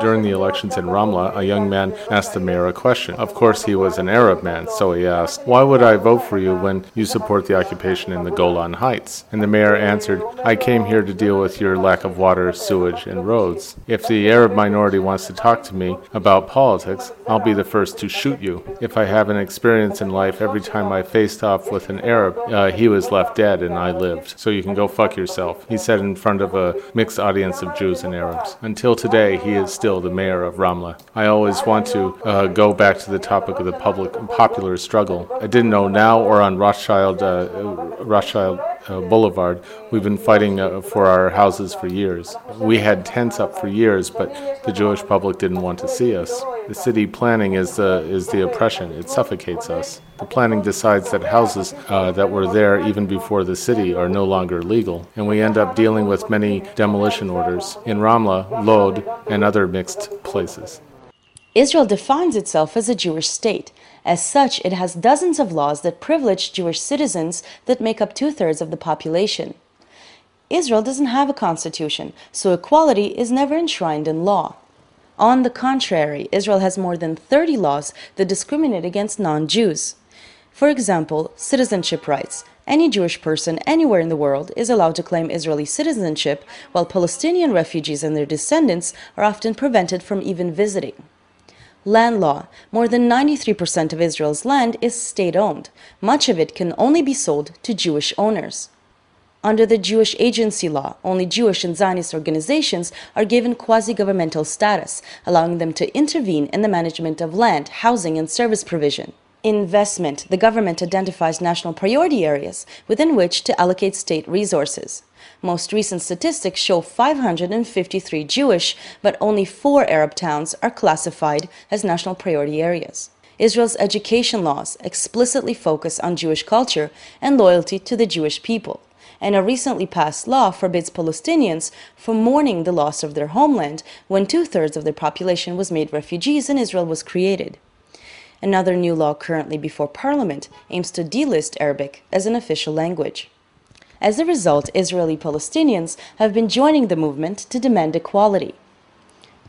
During the elections in Ramla, a young man asked the mayor a question. Of course, he was an Arab man, so he asked, Why would I vote for you when you support the occupation in the Golan Heights? And the mayor answered, I came here to deal with your lack of water, sewage, and roads. If the Arab minority wants to talk to me about politics, I'll be the first to shoot you. If I have an experience in life, every time I faced off with an Arab, uh, he was left dead and I lived. So you can go fuck yourself, he said in front of a mixed audience of Jews and Arabs. Until today, he is still the mayor of Ramla. I always want to uh, go back to the topic of the public popular struggle. I didn't know now or on Rothschild uh, Rothschild uh, Boulevard. We've been fighting uh, for our houses for years. We had tents up for years, but the Jewish public didn't want to see us. The city planning is the is the oppression. It suffocates us. The planning decides that houses uh, that were there even before the city are no longer legal, and we end up dealing with many demolition orders in Ramla, Lod, and other mixed places. Israel defines itself as a Jewish state. As such, it has dozens of laws that privilege Jewish citizens that make up two thirds of the population. Israel doesn't have a constitution, so equality is never enshrined in law. On the contrary, Israel has more than 30 laws that discriminate against non Jews. For example, citizenship rights. Any Jewish person anywhere in the world is allowed to claim Israeli citizenship, while Palestinian refugees and their descendants are often prevented from even visiting. Land law. More than 93% of Israel's land is state owned. Much of it can only be sold to Jewish owners. Under the Jewish agency law, only Jewish and Zionist organizations are given quasi governmental status, allowing them to intervene in the management of land, housing, and service provision. Investment. The government identifies national priority areas within which to allocate state resources. Most recent statistics show 553 Jewish, but only four Arab towns are classified as national priority areas. Israel's education laws explicitly focus on Jewish culture and loyalty to the Jewish people, and a recently passed law forbids Palestinians from mourning the loss of their homeland when two thirds of their population was made refugees and Israel was created. Another new law currently before Parliament aims to delist Arabic as an official language. As a result, Israeli Palestinians have been joining the movement to demand equality.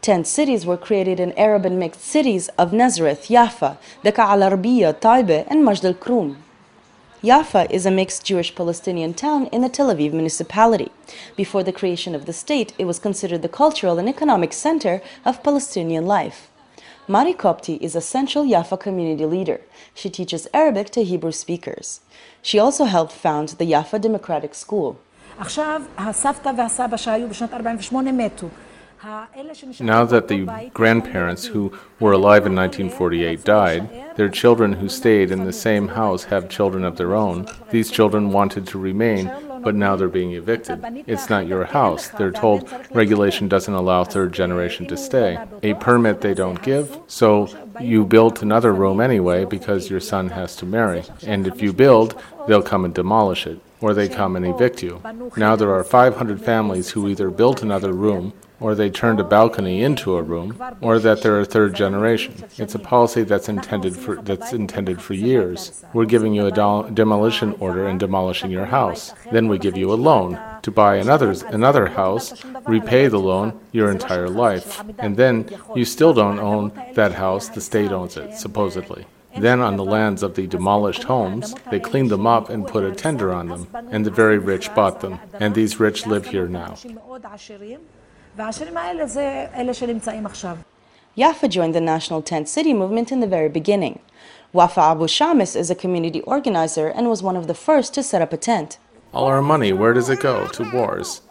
Ten cities were created in Arab and mixed cities of Nazareth, Jaffa, Daka al Arabiya, Taiba, and Majd al Krum. Jaffa is a mixed Jewish Palestinian town in the Tel Aviv municipality. Before the creation of the state, it was considered the cultural and economic center of Palestinian life. Mari Kopti is a Central Yafa community leader. She teaches Arabic to Hebrew speakers. She also helped found the Yafa Democratic School. Now that the grandparents who were alive in 1948 died, their children who stayed in the same house have children of their own. These children wanted to remain but now they're being evicted. It's not your house. They're told regulation doesn't allow third generation to stay. A permit they don't give, so you build another room anyway because your son has to marry. And if you build, they'll come and demolish it, or they come and evict you. Now there are 500 families who either built another room or they turned a balcony into a room, or that they're a third generation. It's a policy that's intended for that's intended for years. We're giving you a do- demolition order and demolishing your house. Then we give you a loan to buy another another house, repay the loan your entire life, and then you still don't own that house. The state owns it supposedly. Then, on the lands of the demolished homes, they cleaned them up and put a tender on them, and the very rich bought them, and these rich live here now. והעשירים האלה זה אלה שנמצאים עכשיו. Jaffa joined the National Tent City movement in the very beginning. Wafa Abu Shamis is a community organizer and was one of the first to set up a tent. All our money, where does it go? To wars.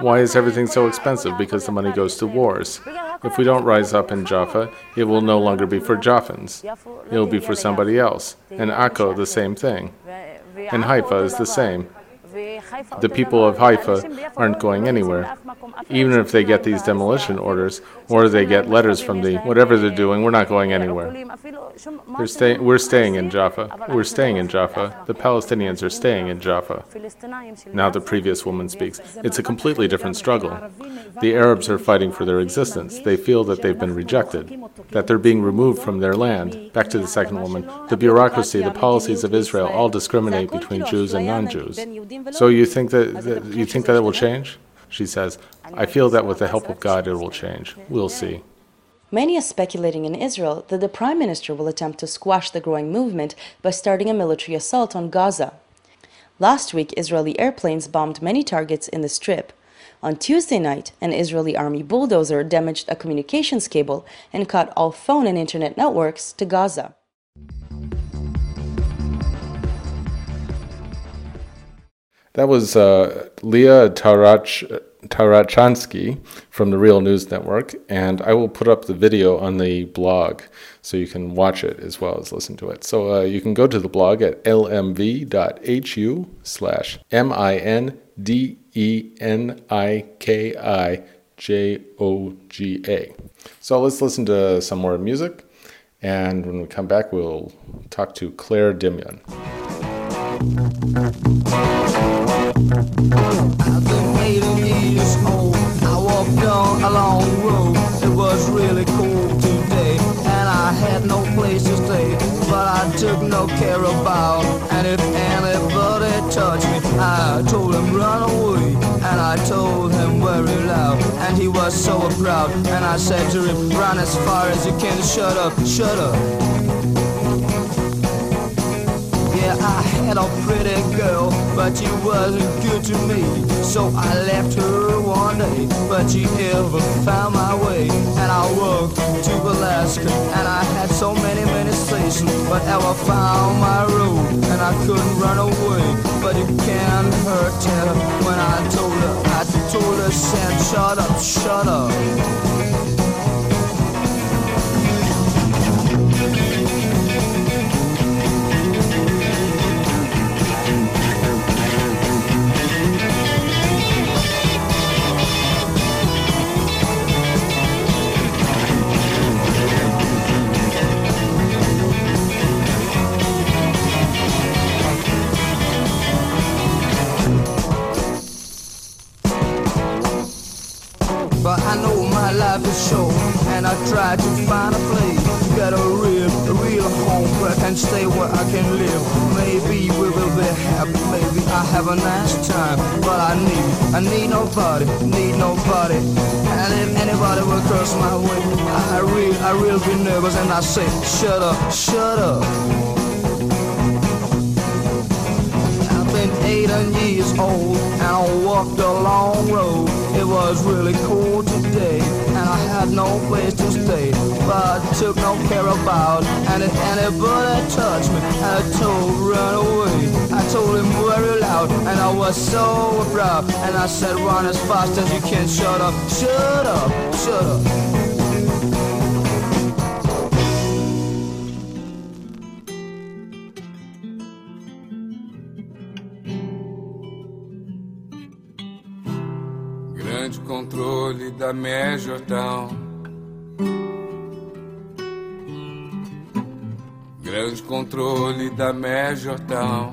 Why is everything so expensive? Because the money goes to wars. If we don't rise up in Jaffa, it will no longer be for Jaffans. It will be for somebody else. And Akko, the same thing. And Haifa is the same. The people of Haifa aren't going anywhere. Even if they get these demolition orders or they get letters from the whatever they're doing, we're not going anywhere. They're stay, we're staying in Jaffa. We're staying in Jaffa. The Palestinians are staying in Jaffa. Now the previous woman speaks. It's a completely different struggle. The Arabs are fighting for their existence. They feel that they've been rejected, that they're being removed from their land. Back to the second woman. The bureaucracy, the policies of Israel all discriminate between Jews and non-Jews. So you think that, that you think that it will change? She says, I feel that with the help of God it will change. We'll see. Many are speculating in Israel that the prime minister will attempt to squash the growing movement by starting a military assault on Gaza. Last week, Israeli airplanes bombed many targets in the strip. On Tuesday night, an Israeli army bulldozer damaged a communications cable and cut all phone and internet networks to Gaza. That was uh, Leah Tarach Tarachansky from the Real News Network, and I will put up the video on the blog so you can watch it as well as listen to it. So uh, you can go to the blog at lmv.hu slash M I N D E N I K I J O G A. So let's listen to some more music, and when we come back, we'll talk to Clare Dimyon. I've been eight years old. I walked down a long road. It was really cold today, and I had no place to stay. But I took no care about. And if anybody touched me, I told him run away. And I told him very loud, and he was so proud. And I said to him, run as far as you can. Shut up, shut up. Yeah, I had a pretty girl, but she wasn't good to me. So I left her one day, but she never found my way. And I walked to Alaska, and I had so many, many stations, but ever found my road, and I couldn't run away. But you can't hurt her when I told her, I told her, Sam, shut up, shut up. But I know my life is short, and I try to find a place, get a real, real home where I can stay, where I can live. Maybe we will be happy, maybe I have a nice time. But I need, I need nobody, need nobody. And if anybody will cross my way, I real, I real be nervous, and I say, shut up, shut up. I've eight years old and I walked a long road. It was really cold today and I had no place to stay. But I took no care about and if anybody touched me, I told run away. I told him very loud and I was so proud. And I said run as fast as you can. Shut up, shut up, shut up. Grande controle da Town. Grande controle da Town.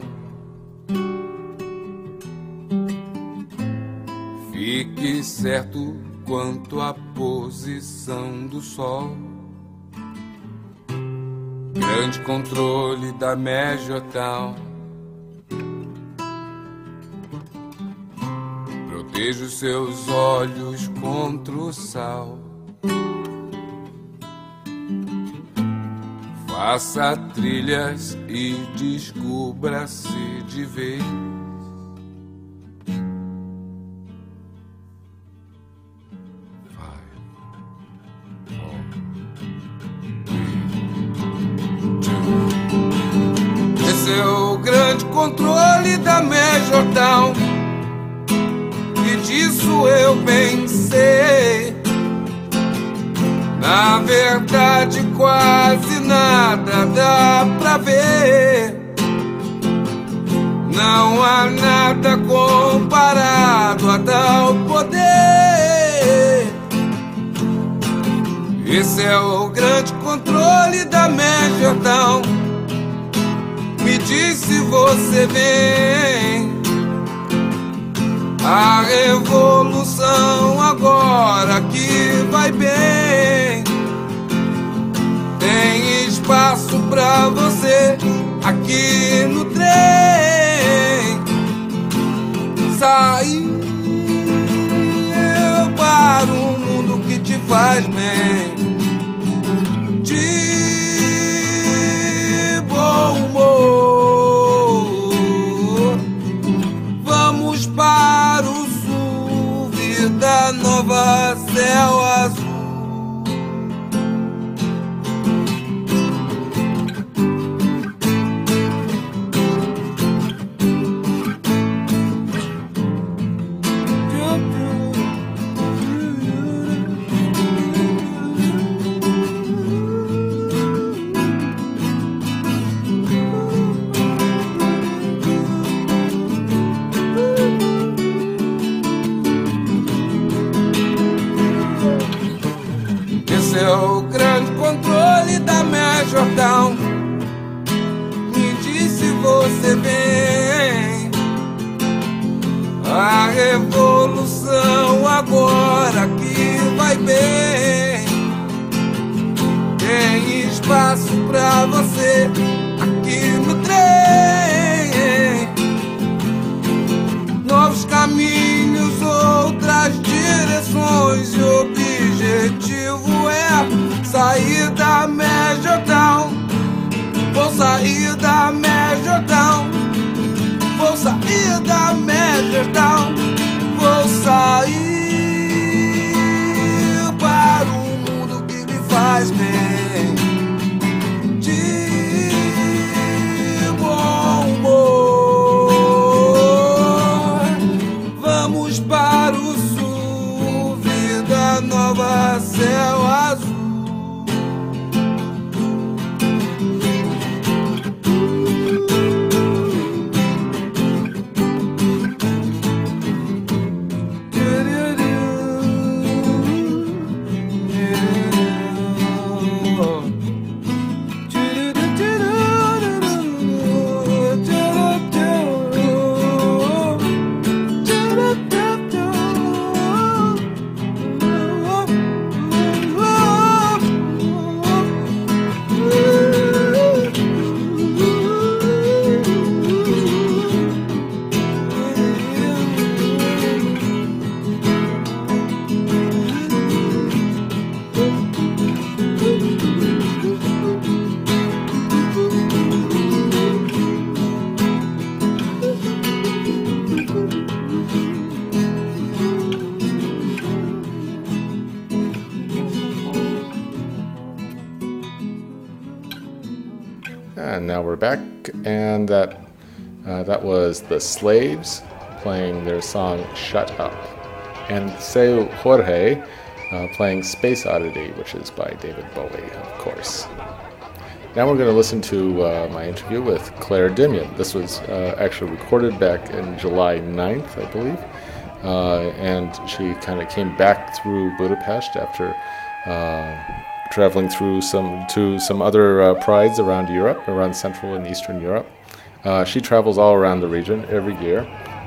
Fique certo quanto à posição do sol. Grande controle da Town. Os seus olhos contra o sal. Faça trilhas e descubra-se de vez. Nada dá pra ver. Não há nada comparado a tal poder. Esse é o grande controle da Town. Me diz se você vem. A revolução agora que vai bem. Tem espaço pra você aqui no trem. Sair para um mundo que te faz bem. De bom humor. Vamos para o sul, vida nova, céu jornal me disse você bem. A revolução agora que vai bem. Tem espaço pra você aqui no trem. Novos caminhos, outras direções e objetivo é sair sair da Major Town. Vou sair da Major Town. Vou sair para um mundo que me faz bem. Was the Slaves playing their song "Shut Up," and Seu Jorge uh, playing "Space Oddity," which is by David Bowie, of course. Now we're going to listen to uh, my interview with Clare Dimyon. This was uh, actually recorded back in July 9th, I believe, uh, and she kind of came back through Budapest after uh, traveling through some to some other uh, prides around Europe, around Central and Eastern Europe. Uh, she travels all around the region every year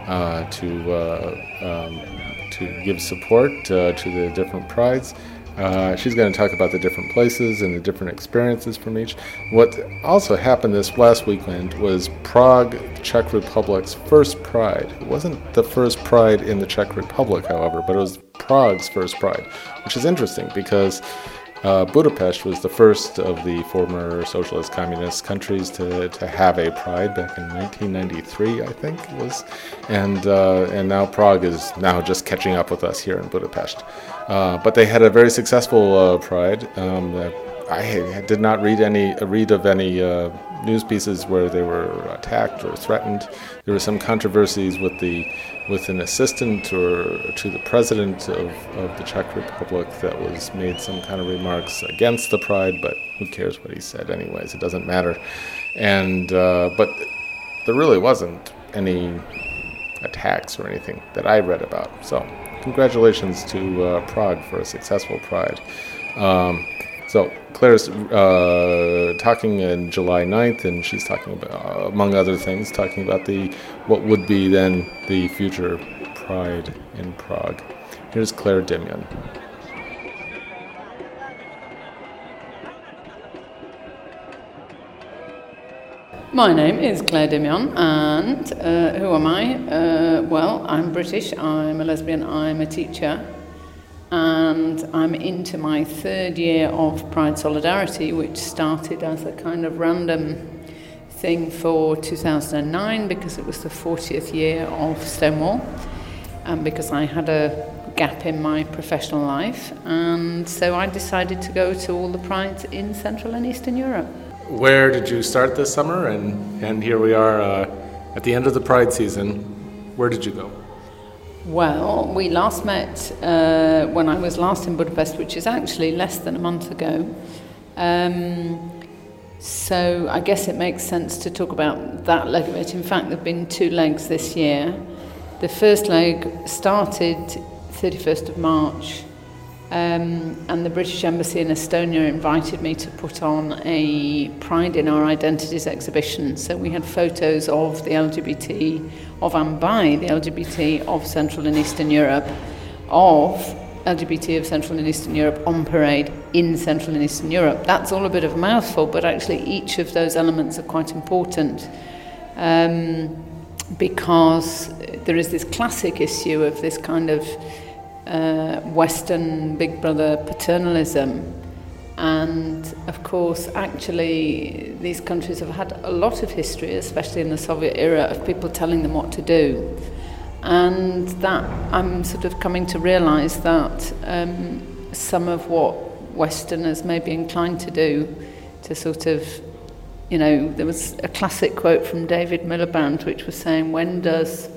uh, to uh, um, to give support uh, to the different prides. Uh, she's going to talk about the different places and the different experiences from each. What also happened this last weekend was Prague, Czech Republic's first pride. It wasn't the first pride in the Czech Republic, however, but it was Prague's first pride, which is interesting because uh, Budapest was the first of the former socialist communist countries to, to have a pride back in 1993, I think it was, and uh, and now Prague is now just catching up with us here in Budapest. Uh, but they had a very successful uh, pride. Um, I did not read any read of any uh, news pieces where they were attacked or threatened. There were some controversies with the with an assistant or to the president of, of the Czech Republic that was made some kind of remarks against the pride, but who cares what he said anyways? It doesn't matter. And uh, but there really wasn't any attacks or anything that I read about. So congratulations to uh, Prague for a successful pride. Um, so Clare's uh, talking in July 9th, and she's talking about, among other things, talking about the what would be then the future Pride in Prague. Here's Clare Dimyon. My name is Clare Dimyon, and uh, who am I? Uh, well, I'm British, I'm a lesbian, I'm a teacher, and I'm into my third year of Pride Solidarity, which started as a kind of random thing for 2009 because it was the 40th year of Stonewall, and because I had a gap in my professional life, and so I decided to go to all the prides in Central and Eastern Europe. Where did you start this summer? And, and here we are uh, at the end of the Pride season. Where did you go? Well, we last met uh, when I was last in Budapest, which is actually less than a month ago. Um, so I guess it makes sense to talk about that leg of it. In fact, there have been two legs this year. The first leg started 31st of March Um, and the British Embassy in Estonia invited me to put on a Pride in Our Identities exhibition. So we had photos of the LGBT, of and by the LGBT of Central and Eastern Europe, of LGBT of Central and Eastern Europe on parade in Central and Eastern Europe. That's all a bit of a mouthful, but actually each of those elements are quite important. Um, because there is this classic issue of this kind of uh, Western Big Brother paternalism. And of course, actually, these countries have had a lot of history, especially in the Soviet era, of people telling them what to do. And that I'm sort of coming to realize that um, some of what Westerners may be inclined to do to sort of, you know, there was a classic quote from David Miliband which was saying, when does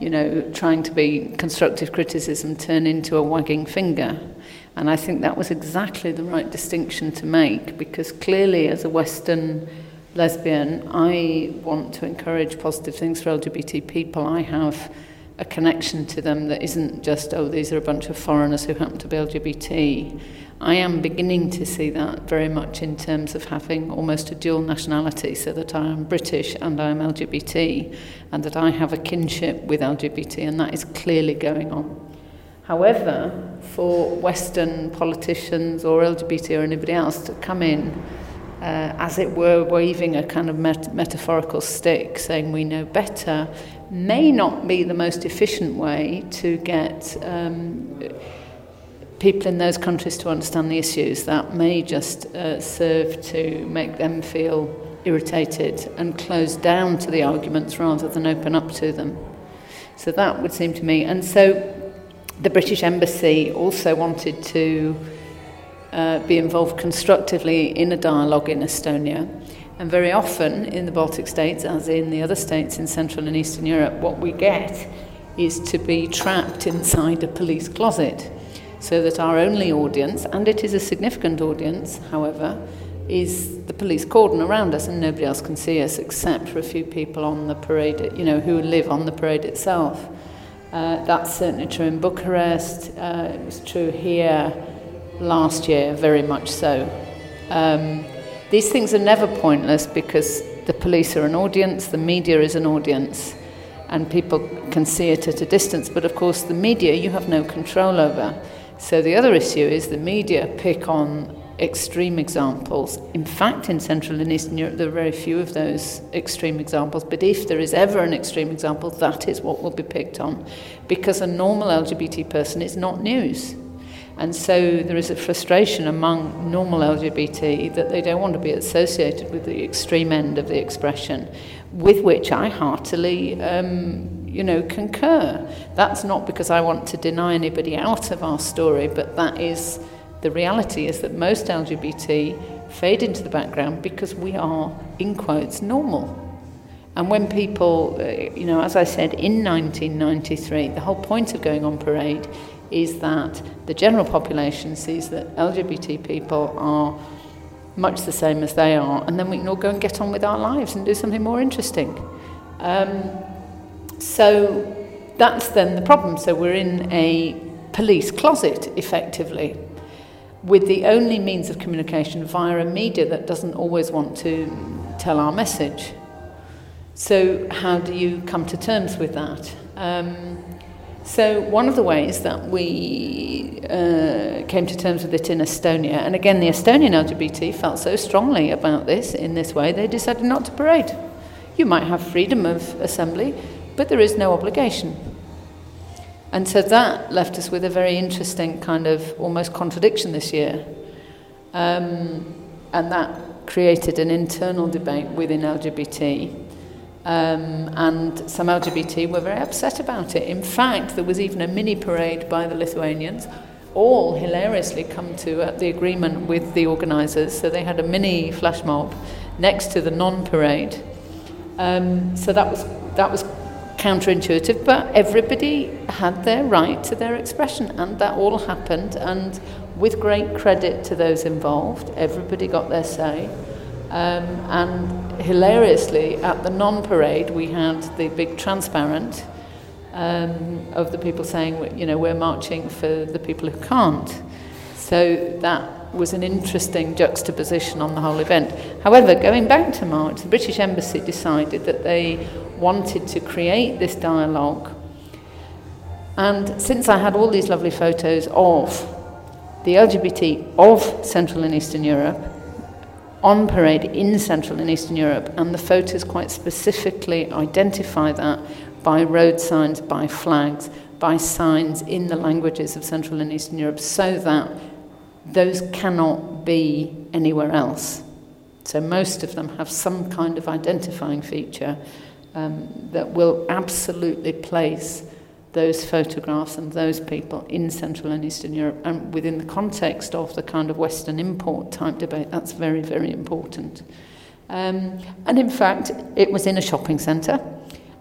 you know, trying to be constructive criticism turn into a wagging finger. And I think that was exactly the right distinction to make because clearly, as a Western lesbian, I want to encourage positive things for LGBT people. I have a connection to them that isn't just, oh, these are a bunch of foreigners who happen to be LGBT. I am beginning to see that very much in terms of having almost a dual nationality, so that I am British and I am LGBT, and that I have a kinship with LGBT, and that is clearly going on. However, for Western politicians or LGBT or anybody else to come in, uh, as it were, waving a kind of met- metaphorical stick, saying we know better, may not be the most efficient way to get. Um, people in those countries to understand the issues, that may just uh, serve to make them feel irritated and close down to the arguments rather than open up to them. So that would seem to me. And so the British Embassy also wanted to uh, be involved constructively in a dialogue in Estonia. And very often in the Baltic states, as in the other states in Central and Eastern Europe, what we get is to be trapped inside a police closet so that our only audience, and it is a significant audience, however, is the police cordon around us and nobody else can see us except for a few people on the parade, you know, who live on the parade itself. Uh, that's certainly true in Bucharest. Uh, it was true here last year, very much so. Um, these things are never pointless because the police are an audience, the media is an audience, and people can see it at a distance. But of course, the media you have no control over. So the other issue is the media pick on extreme examples. In fact, in Central and Eastern Europe, there are very few of those extreme examples. But if there is ever an extreme example, that is what will be picked on. Because a normal LGBT person is not news. And so there is a frustration among normal LGBT that they don't want to be associated with the extreme end of the expression, with which I heartily um, you know, concur. That's not because I want to deny anybody out of our story, but that is the reality is that most LGBT fade into the background because we are, in quotes, normal. And when people, uh, you know, as I said, in 1993, the whole point of going on parade is that the general population sees that LGBT people are much the same as they are, and then we can all go and get on with our lives and do something more interesting. Um, so that's then the problem. So we're in a police closet, effectively, with the only means of communication via a media that doesn't always want to tell our message. So, how do you come to terms with that? Um, so, one of the ways that we uh, came to terms with it in Estonia, and again, the Estonian LGBT felt so strongly about this in this way, they decided not to parade. You might have freedom of assembly, but there is no obligation. And so that left us with a very interesting kind of almost contradiction this year. Um, and that created an internal debate within LGBT. Um, and some LGBT were very upset about it. In fact, there was even a mini parade by the Lithuanians, all hilariously come to uh, the agreement with the organisers. So they had a mini flash mob next to the non parade. Um, so that was, that was counterintuitive, but everybody had their right to their expression, and that all happened. And with great credit to those involved, everybody got their say. Um, and hilariously, at the non parade, we had the big transparent. um, of the people saying, you know, we're marching for the people who can't. So that was an interesting juxtaposition on the whole event. However, going back to March, the British Embassy decided that they wanted to create this dialogue. And since I had all these lovely photos of the LGBT of Central and Eastern Europe, on parade in Central and Eastern Europe, and the photos quite specifically identify that by road signs, by flags, by signs in the languages of Central and Eastern Europe, so that those cannot be anywhere else. So most of them have some kind of identifying feature um, that will absolutely place those photographs and those people in Central and Eastern Europe and within the context of the kind of Western import type debate, that's very, very important. Um, and in fact, it was in a shopping centre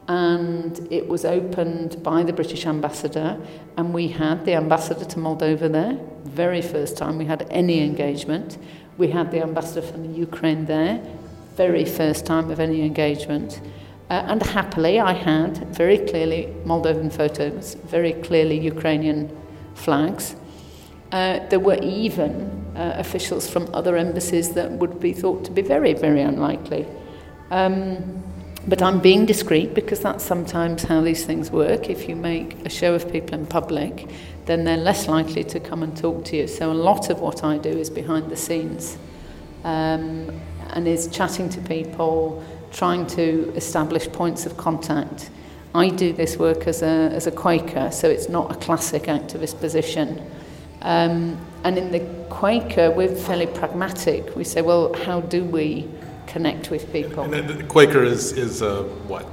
and it was opened by the British ambassador and we had the ambassador to Moldova there, very first time we had any engagement. We had the ambassador from the Ukraine there, very first time of any engagement. Uh, and happily, I had very clearly Moldovan photos, very clearly Ukrainian flags. Uh, there were even uh, officials from other embassies that would be thought to be very, very unlikely. Um, but I'm being discreet because that's sometimes how these things work. If you make a show of people in public, then they're less likely to come and talk to you. So a lot of what I do is behind the scenes um, and is chatting to people, trying to establish points of contact. I do this work as a, as a Quaker, so it's not a classic activist position. Um, and in the Quaker, we're fairly pragmatic. We say, well, how do we connect with people? And the Quaker is, is uh, what?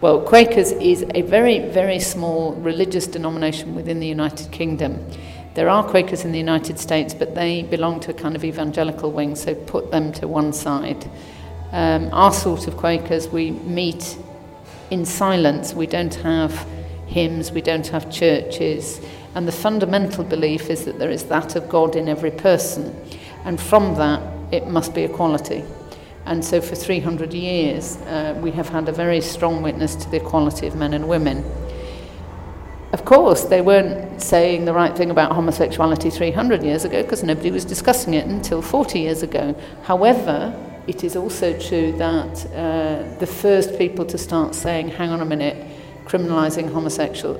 Well, Quakers is a very, very small religious denomination within the United Kingdom. There are Quakers in the United States, but they belong to a kind of evangelical wing, so put them to one side. Um, our sort of Quakers, we meet in silence. We don't have hymns, we don't have churches. And the fundamental belief is that there is that of God in every person. And from that, it must be equality. And so for 300 years, uh, we have had a very strong witness to the equality of men and women. Of course, they weren't saying the right thing about homosexuality 300 years ago because nobody was discussing it until 40 years ago. However, it is also true that uh, the first people to start saying, hang on a minute, criminalising homosexual,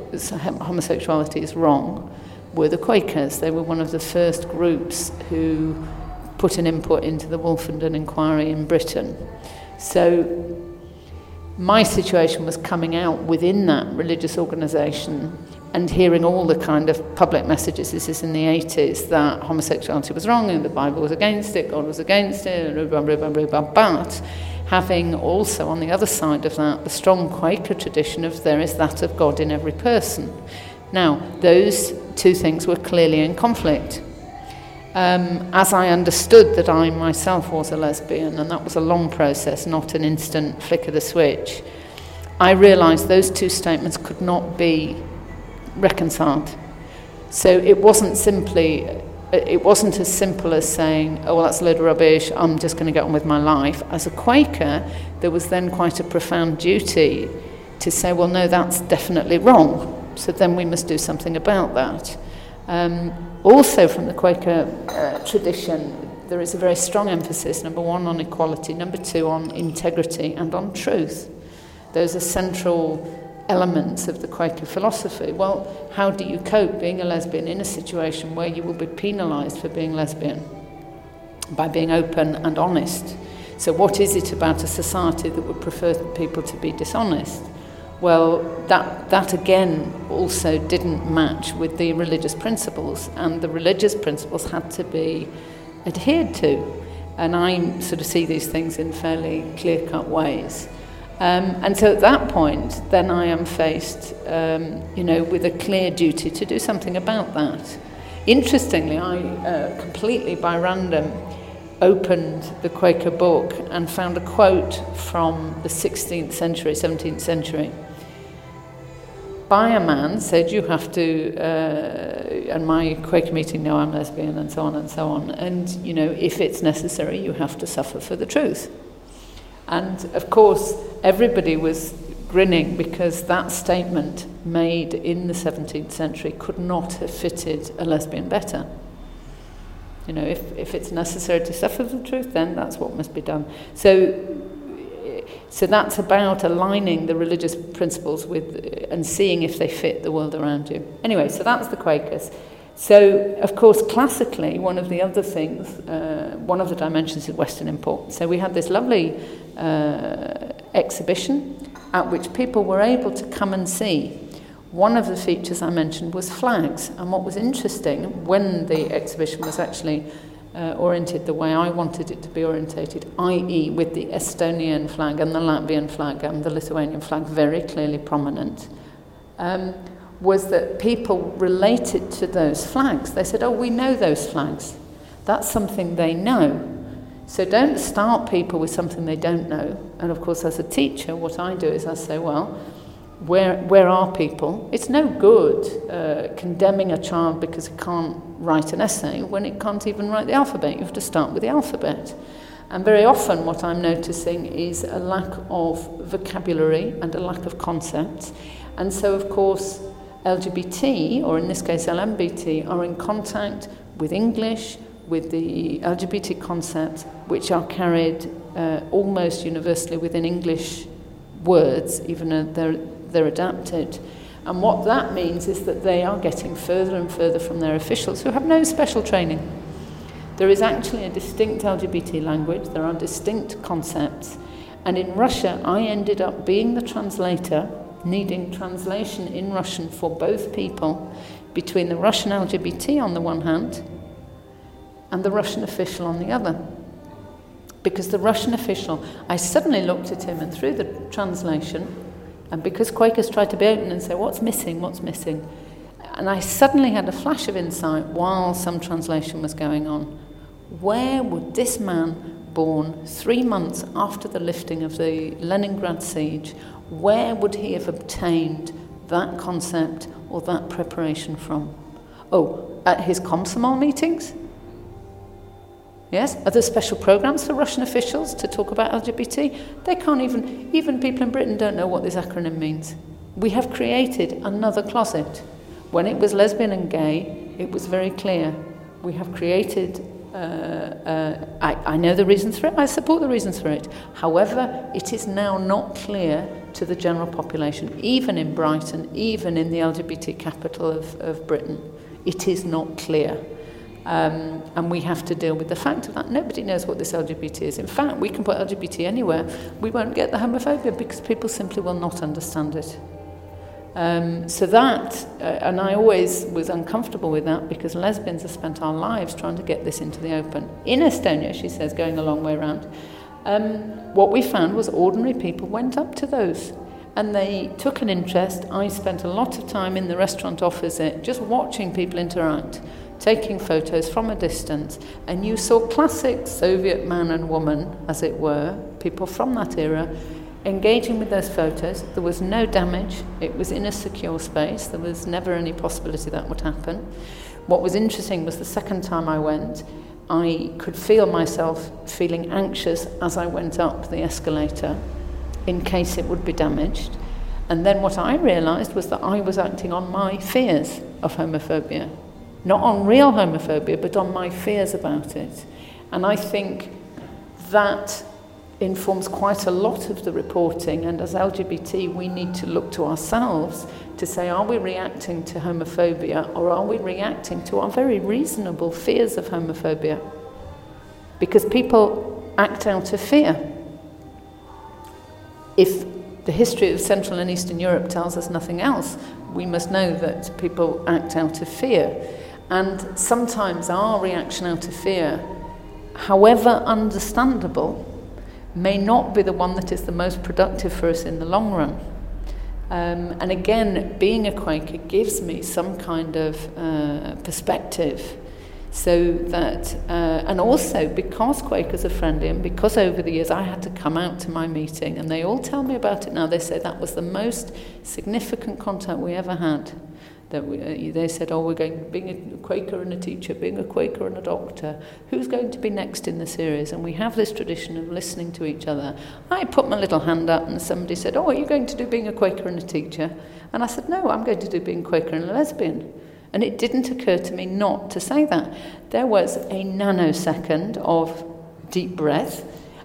homosexuality is wrong, were the Quakers. They were one of the first groups who put an input into the Wolfenden inquiry in Britain. So my situation was coming out within that religious organisation and hearing all the kind of public messages, this is in the 80s, that homosexuality was wrong and the Bible was against it, God was against it, and ruba ruba ruba. but having also on the other side of that the strong Quaker tradition of there is that of God in every person. Now, those two things were clearly in conflict. Um, as I understood that I myself was a lesbian, and that was a long process, not an instant flick of the switch, I realised those two statements could not be reconciled. So it wasn't simply, it wasn't as simple as saying, oh, well, that's a load of rubbish, I'm just going to get on with my life. As a Quaker, there was then quite a profound duty to say, well, no, that's definitely wrong. So then we must do something about that. Um, also, from the Quaker uh, tradition, there is a very strong emphasis, number one, on equality, number two, on integrity, and on truth. Those are central elements of the Quaker philosophy. Well, how do you cope being a lesbian in a situation where you will be penalised for being lesbian? By being open and honest. So, what is it about a society that would prefer people to be dishonest? Well, that, that again also didn't match with the religious principles, and the religious principles had to be adhered to. And I sort of see these things in fairly clear cut ways. Um, and so at that point, then I am faced, um, you know, with a clear duty to do something about that. Interestingly, I uh, completely by random opened the Quaker book and found a quote from the 16th century, 17th century, by a man said you have to, uh, and my Quaker meeting, no, I'm lesbian, and so on and so on. And, you know, if it's necessary, you have to suffer for the truth. And of course, everybody was grinning because that statement made in the 17th century could not have fitted a lesbian better. You know, if, if it's necessary to suffer the truth, then that's what must be done. So, so that's about aligning the religious principles with and seeing if they fit the world around you. Anyway, so that's the Quakers. So, of course, classically, one of the other things, uh, one of the dimensions is Western import. So we had this lovely uh, exhibition at which people were able to come and see. One of the features I mentioned was flags. And what was interesting when the exhibition was actually uh, oriented the way I wanted it to be orientated, i.e., with the Estonian flag and the Latvian flag and the Lithuanian flag very clearly prominent, um, was that people related to those flags. They said, Oh, we know those flags. That's something they know. So don't start people with something they don't know. And of course, as a teacher, what I do is I say, Well, where, where are people? It's no good uh, condemning a child because it can't write an essay when it can't even write the alphabet. You have to start with the alphabet. And very often, what I'm noticing is a lack of vocabulary and a lack of concepts. And so, of course, LGBT, or in this case LMBT, are in contact with English, with the LGBT concepts, which are carried uh, almost universally within English words, even though they're, they're adapted. And what that means is that they are getting further and further from their officials who have no special training. There is actually a distinct LGBT language, there are distinct concepts. And in Russia, I ended up being the translator needing translation in Russian for both people between the Russian LGBT on the one hand and the Russian official on the other. Because the Russian official, I suddenly looked at him and through the translation, and because Quakers tried to be open and say, What's missing? What's missing? And I suddenly had a flash of insight while some translation was going on. Where would this man, born three months after the lifting of the Leningrad siege, where would he have obtained that concept or that preparation from? Oh, at his Komsomol meetings? Yes? Are there special programs for Russian officials to talk about LGBT? They can't even, even people in Britain don't know what this acronym means. We have created another closet. When it was lesbian and gay, it was very clear. We have created uh, uh, I, I know the reasons for it, I support the reasons for it. However, it is now not clear to the general population, even in Brighton, even in the LGBT capital of, of Britain. It is not clear. Um, and we have to deal with the fact of that. Nobody knows what this LGBT is. In fact, we can put LGBT anywhere. We won't get the homophobia because people simply will not understand it. Um, so that, uh, and I always was uncomfortable with that because lesbians have spent our lives trying to get this into the open. In Estonia, she says, going a long way around, um, what we found was ordinary people went up to those and they took an interest. I spent a lot of time in the restaurant opposite just watching people interact, taking photos from a distance, and you saw classic Soviet man and woman, as it were, people from that era engaging with those photos. There was no damage. It was in a secure space. There was never any possibility that would happen. What was interesting was the second time I went, I could feel myself feeling anxious as I went up the escalator in case it would be damaged. And then what I realised was that I was acting on my fears of homophobia. Not on real homophobia, but on my fears about it. And I think that informs quite a lot of the reporting. And as LGBT, we need to look to ourselves to say, are we reacting to homophobia or are we reacting to our very reasonable fears of homophobia? Because people act out of fear. If the history of Central and Eastern Europe tells us nothing else, we must know that people act out of fear. And sometimes our reaction out of fear, however understandable, may not be the one that is the most productive for us in the long run. Um, and again, being a Quaker gives me some kind of uh, perspective. So that, uh, and also because Quakers are friendly, and because over the years I had to come out to my meeting, and they all tell me about it now, they say that was the most significant contact we ever had. That we, uh, they said, oh, we're going being a Quaker and a teacher, being a Quaker and a doctor. Who's going to be next in the series? And we have this tradition of listening to each other. I put my little hand up, and somebody said, oh, are you going to do being a Quaker and a teacher? And I said, no, I'm going to do being Quaker and a lesbian. And it didn't occur to me not to say that. There was a nanosecond of deep breath,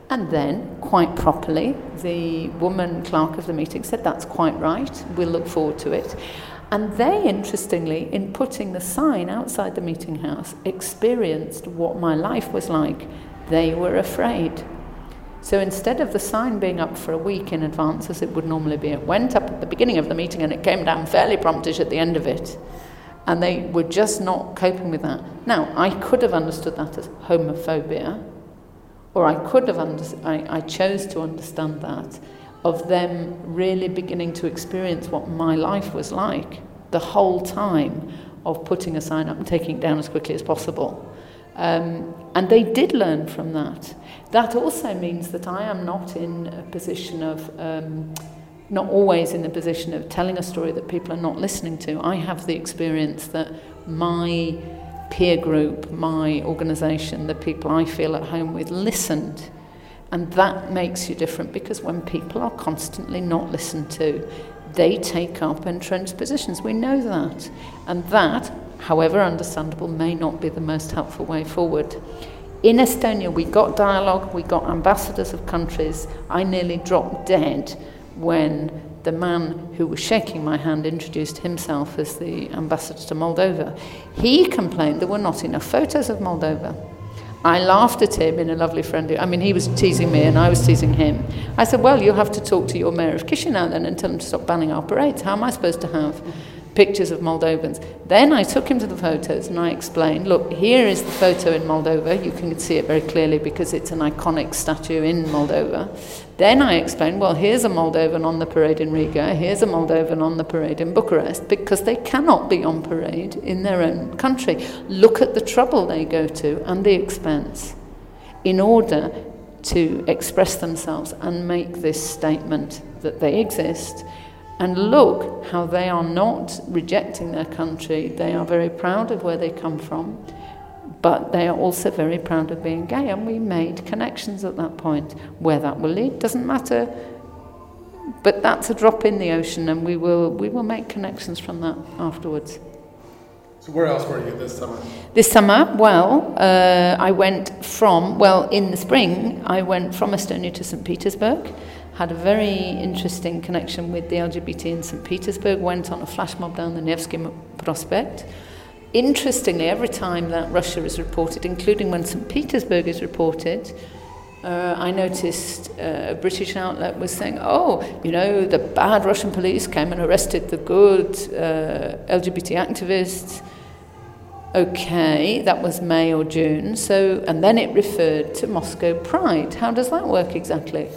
and then, quite properly, the woman clerk of the meeting said, That's quite right, we'll look forward to it. And they, interestingly, in putting the sign outside the meeting house, experienced what my life was like. They were afraid. So instead of the sign being up for a week in advance, as it would normally be, it went up at the beginning of the meeting and it came down fairly promptish at the end of it. And they were just not coping with that. Now, I could have understood that as homophobia, or I could have under- I, I chose to understand that of them really beginning to experience what my life was like the whole time of putting a sign up and taking it down as quickly as possible. Um, and they did learn from that. That also means that I am not in a position of, um, not always in the position of telling a story that people are not listening to. I have the experience that my peer group, my organisation, the people I feel at home with listened. And that makes you different because when people are constantly not listened to, they take up entrenched positions. We know that. And that, however understandable, may not be the most helpful way forward. In Estonia, we got dialogue, we got ambassadors of countries. I nearly dropped dead when the man who was shaking my hand introduced himself as the ambassador to Moldova. He complained there were not enough photos of Moldova. I laughed at him in a lovely friendly. I mean, he was teasing me and I was teasing him. I said, "Well, you'll have to talk to your mayor of Chisinau then and tell him to stop banning our parades. How am I supposed to have pictures of Moldovans?" Then I took him to the photos and I explained, "Look, here is the photo in Moldova. You can see it very clearly because it's an iconic statue in Moldova." Then I explained, well, here's a Moldovan on the parade in Riga, here's a Moldovan on the parade in Bucharest, because they cannot be on parade in their own country. Look at the trouble they go to and the expense in order to express themselves and make this statement that they exist. And look how they are not rejecting their country, they are very proud of where they come from but they are also very proud of being gay, and we made connections at that point. Where that will lead doesn't matter, but that's a drop in the ocean, and we will we will make connections from that afterwards. So where else were you this summer? This summer, well, uh, I went from well in the spring. I went from Estonia to St. Petersburg. Had a very interesting connection with the LGBT in St. Petersburg. Went on a flash mob down the Nevsky Prospect. Interestingly, every time that Russia is reported, including when St. Petersburg is reported, uh, I noticed uh, a British outlet was saying, oh, you know, the bad Russian police came and arrested the good uh, LGBT activists. Okay, that was May or June. So, and then it referred to Moscow Pride. How does that work exactly?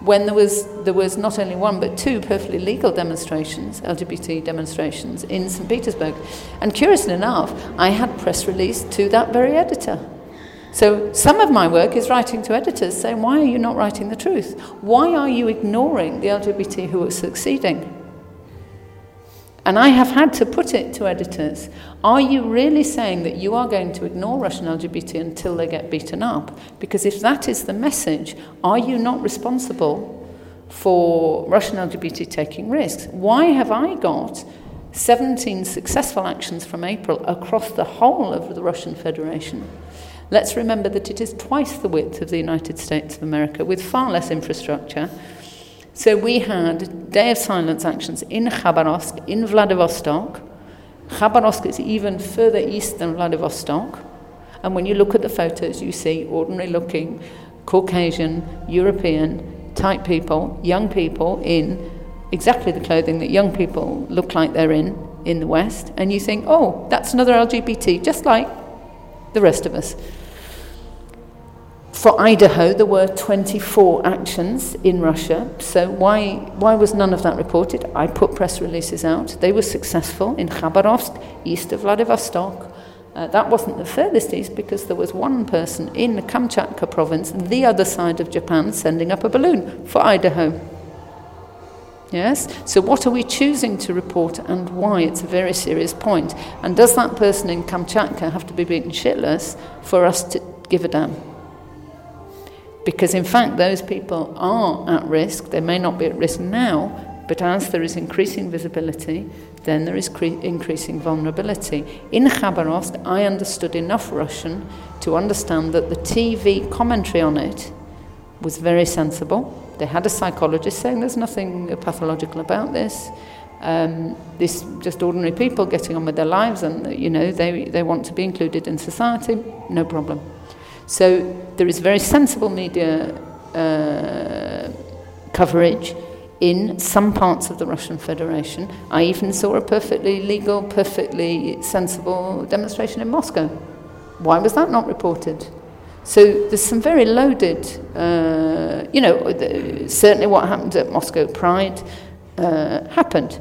When there was, there was not only one but two perfectly legal demonstrations, LGBT demonstrations, in St. Petersburg. And curiously enough, I had press release to that very editor. So some of my work is writing to editors saying, why are you not writing the truth? Why are you ignoring the LGBT who are succeeding? And I have had to put it to editors Are you really saying that you are going to ignore Russian LGBT until they get beaten up? Because if that is the message, are you not responsible for Russian LGBT taking risks? Why have I got 17 successful actions from April across the whole of the Russian Federation? Let's remember that it is twice the width of the United States of America with far less infrastructure so we had Day of Silence actions in Khabarovsk, in Vladivostok. Khabarovsk is even further east than Vladivostok. And when you look at the photos, you see ordinary looking Caucasian, European type people, young people in exactly the clothing that young people look like they're in in the West. And you think, oh, that's another LGBT, just like the rest of us. For Idaho, there were 24 actions in Russia. So why, why was none of that reported? I put press releases out. They were successful in Khabarovsk, east of Vladivostok. Uh, that wasn't the furthest east because there was one person in the Kamchatka province, the other side of Japan, sending up a balloon for Idaho. Yes? So, what are we choosing to report and why? It's a very serious point. And does that person in Kamchatka have to be beaten shitless for us to give a damn? Because, in fact, those people are at risk. They may not be at risk now, but as there is increasing visibility, then there is cre- increasing vulnerability. In Khabarovsk, I understood enough Russian to understand that the TV commentary on it was very sensible. They had a psychologist saying there's nothing pathological about this. Um, this just ordinary people getting on with their lives, and you know they, they want to be included in society, no problem. So there is very sensible media uh, coverage in some parts of the Russian Federation. I even saw a perfectly legal, perfectly sensible demonstration in Moscow. Why was that not reported? So there's some very loaded, uh, you know, the, certainly what happened at Moscow Pride uh, happened.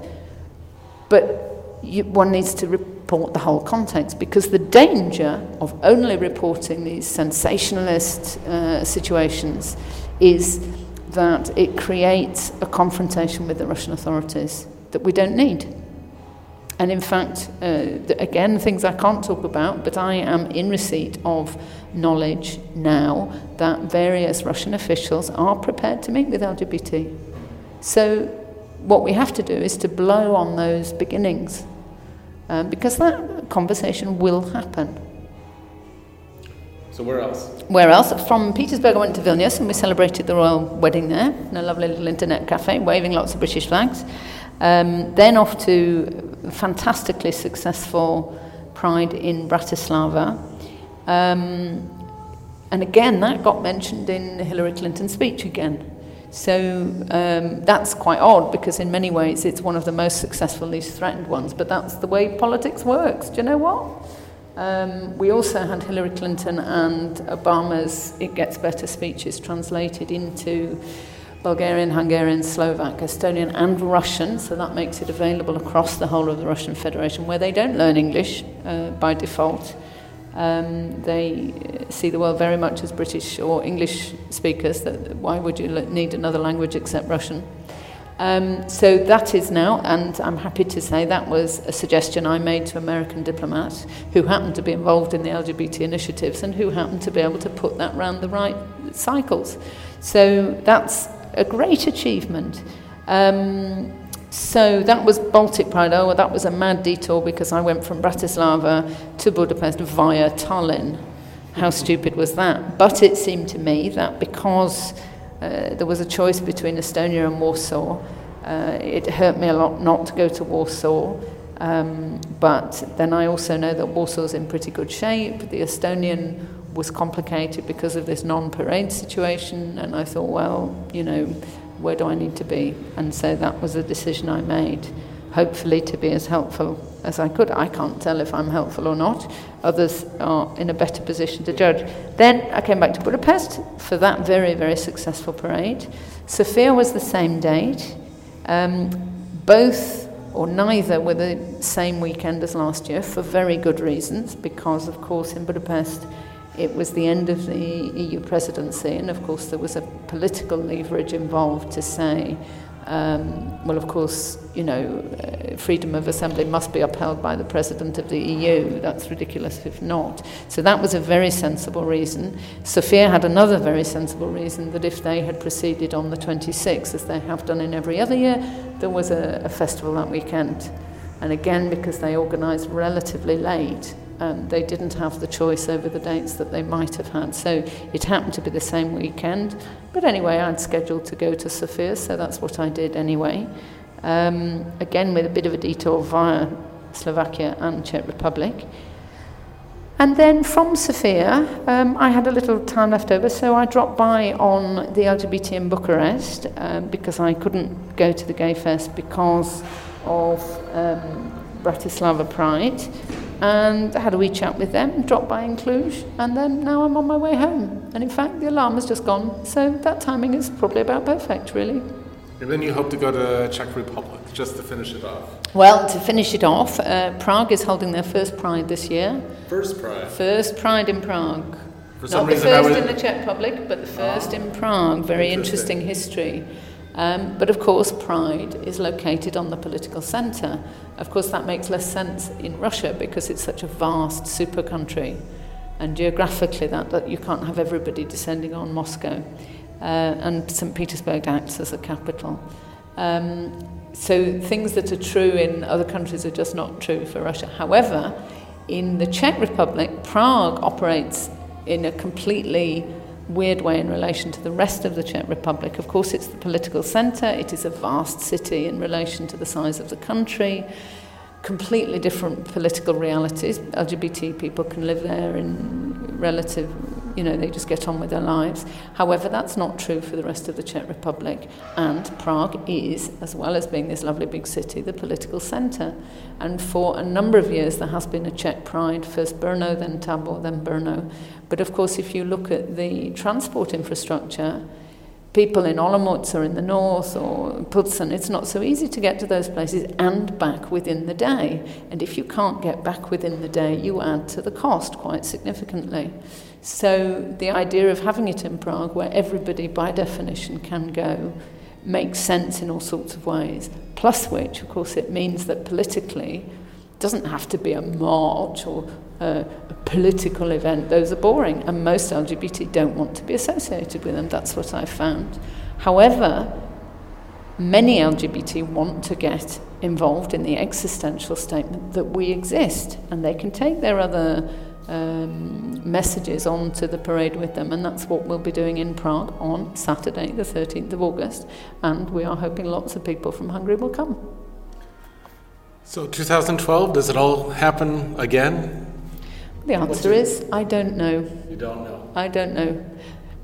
But you, one needs to report the whole context because the danger of only reporting these sensationalist uh, situations is that it creates a confrontation with the Russian authorities that we don't need. And in fact, uh, again, things I can't talk about, but I am in receipt of knowledge now that various Russian officials are prepared to meet with LGBT. So, what we have to do is to blow on those beginnings, um, because that conversation will happen. So, where else? Where else? From Petersburg, I went to Vilnius and we celebrated the royal wedding there in a lovely little internet cafe, waving lots of British flags. Um, then off to fantastically successful Pride in Bratislava. Um, and again, that got mentioned in Hillary Clinton's speech again. So um, that's quite odd because, in many ways, it's one of the most successful, least threatened ones. But that's the way politics works. Do you know what? Um, we also had Hillary Clinton and Obama's It Gets Better speeches translated into Bulgarian, Hungarian, Slovak, Estonian, and Russian, so that makes it available across the whole of the Russian Federation, where they don't learn English uh, by default. Um, they see the world very much as British or English speakers. That why would you need another language except Russian? Um, so that is now, and I'm happy to say that was a suggestion I made to American diplomats who happened to be involved in the LGBT initiatives and who happened to be able to put that round the right cycles. So that's a great achievement. Um, so that was Baltic Pride. Oh, well, that was a mad detour because I went from Bratislava to Budapest via Tallinn. How stupid was that? But it seemed to me that because uh, there was a choice between Estonia and Warsaw. Uh, it hurt me a lot not to go to Warsaw, um, but then I also know that Warsaw's in pretty good shape. The Estonian was complicated because of this non-parade situation, and I thought, well, you know, where do I need to be? And so that was a decision I made, hopefully to be as helpful as I could. I can't tell if I'm helpful or not. Others are in a better position to judge. Then I came back to Budapest for that very, very successful parade. Sofia was the same date. Um, both or neither were the same weekend as last year for very good reasons, because, of course, in Budapest it was the end of the EU presidency, and of course, there was a political leverage involved to say um, well, of course, you know, uh, freedom of assembly must be upheld by the president of the EU. That's ridiculous if not. So that was a very sensible reason. Sofia had another very sensible reason that if they had proceeded on the 26th, as they have done in every other year, there was a, a festival that weekend. And again, because they organised relatively late, um, they didn't have the choice over the dates that they might have had. So it happened to be the same weekend. But anyway, I'd scheduled to go to Sofia, so that's what I did anyway. Um, again, with a bit of a detour via Slovakia and Czech Republic. And then from Sofia, um, I had a little time left over, so I dropped by on the LGBT in Bucharest um, because I couldn't go to the Gay Fest because of um, Bratislava Pride and had a wee chat with them, dropped by in Cluj, and then now I'm on my way home. And in fact, the alarm has just gone, so that timing is probably about perfect, really. And then you hope to go to Czech Republic just to finish it off. Well, to finish it off, uh, Prague is holding their first Pride this year. First Pride. First Pride in Prague. For some Not the reason I first in the Czech Republic, but the first in Prague. Very interesting, history. Um, but of course, Pride is located on the political centre. Of course, that makes less sense in Russia because it's such a vast super country. And geographically, that, that you can't have everybody descending on Moscow. Uh, and St. Petersburg acts as a capital. Um, so things that are true in other countries are just not true for Russia. However, in the Czech Republic, Prague operates in a completely weird way in relation to the rest of the Czech Republic. Of course, it's the political centre, it is a vast city in relation to the size of the country, completely different political realities. LGBT people can live there in relative, you know, they just get on with their lives. However, that's not true for the rest of the Czech Republic. And Prague is, as well as being this lovely big city, the political centre. And for a number of years, there has been a Czech pride, first Brno, then Tabor, then Brno. But of course, if you look at the transport infrastructure, people in Olomouc or in the north or Pilsen, it's not so easy to get to those places and back within the day. And if you can't get back within the day, you add to the cost quite significantly. So the idea of having it in Prague, where everybody by definition can go, makes sense in all sorts of ways. Plus which, of course, it means that politically, it doesn't have to be a march or a, a political event. Those are boring, and most LGBT don't want to be associated with them. That's what I've found. However, many LGBT want to get involved in the existential statement that we exist, and they can take their other um, messages onto the parade with them, and that's what we'll be doing in Prague on Saturday, the 13th of August, and we are hoping lots of people from Hungary will come. So 2012, does it all happen again? The answer is I don't know. You don't know. I don't know.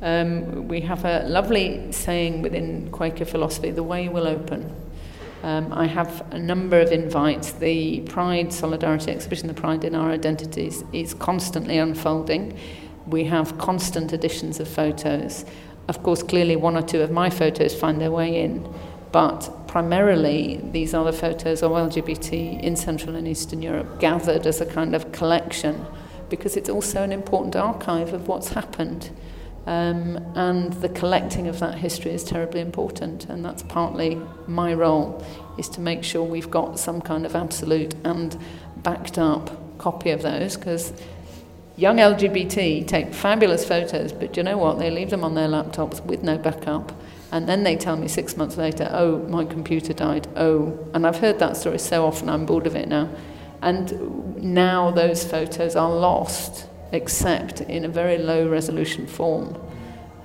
Um, we have a lovely saying within Quaker philosophy the way will open. Um, I have a number of invites. The Pride Solidarity exhibition, The Pride in Our Identities, is constantly unfolding. We have constant additions of photos. Of course, clearly, one or two of my photos find their way in, but primarily these are the photos of LGBT in Central and Eastern Europe gathered as a kind of collection because it's also an important archive of what's happened. Um, and the collecting of that history is terribly important, and that's partly my role, is to make sure we've got some kind of absolute and backed up copy of those, because young LGBT take fabulous photos, but you know what? They leave them on their laptops with no backup, and then they tell me six months later, oh, my computer died, oh, and I've heard that story so often, I'm bored of it now. And now those photos are lost, except in a very low resolution form.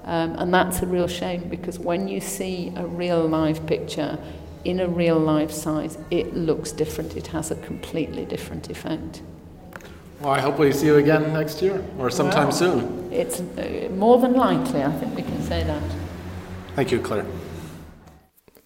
Um, and that's a real shame because when you see a real live picture in a real life size, it looks different. It has a completely different effect. Well, I hope we see you again next year or sometime Well, soon. It's uh, more than likely, I think we can say that. Thank you, Clare.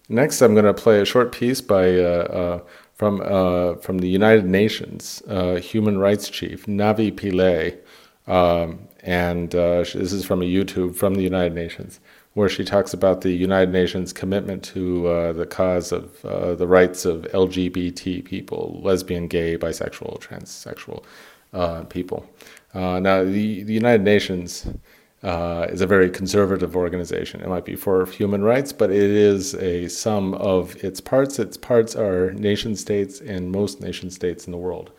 Next, I'm going to play a short piece by uh, uh, from uh, from the United Nations uh, Human Rights Chief Navi Pillay, um, and uh, this is from a YouTube from the United Nations, where she talks about the United Nations commitment to uh, the cause of uh, the rights of LGBT people, lesbian, gay, bisexual, transsexual uh, people. Uh, now, the the United Nations uh, is a very conservative organization. It might be for human rights, but it is a sum of its parts. Its parts are nation states, and most nation states in the world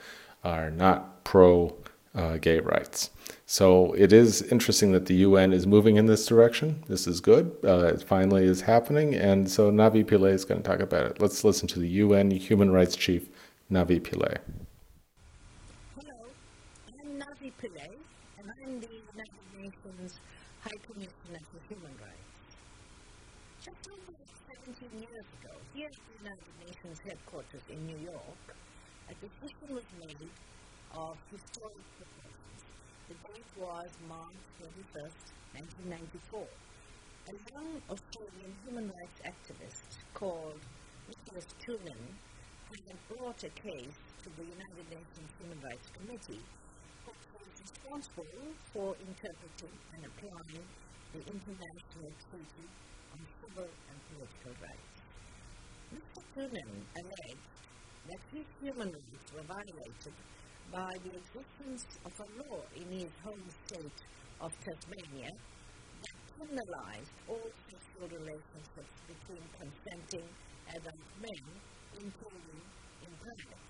are not pro uh, gay rights. So it is interesting that the UN is moving in this direction. This is good. Uh, it finally is happening. And so Navi Pillay is going to talk about it. Let's listen to the UN Human Rights Chief, Navi Pillay. Hello, I'm Navi Pillay, and I'm the United Nations High Commissioner for Human Rights. Just over 17 years ago, here at the United Nations headquarters in New York, a decision was made of historic proportions. The date was March 31st, 1994. A young Australian human rights activist called Nicholas Toonen had brought a case to the United Nations Human Rights Committee was responsible for interpreting and applying the International Treaty on Civil and Political Rights. Mr. Toonen alleged that his human rights were violated by the existence of a law in his home state of Tasmania that criminalized all sexual relationships between consenting adult men, including in private.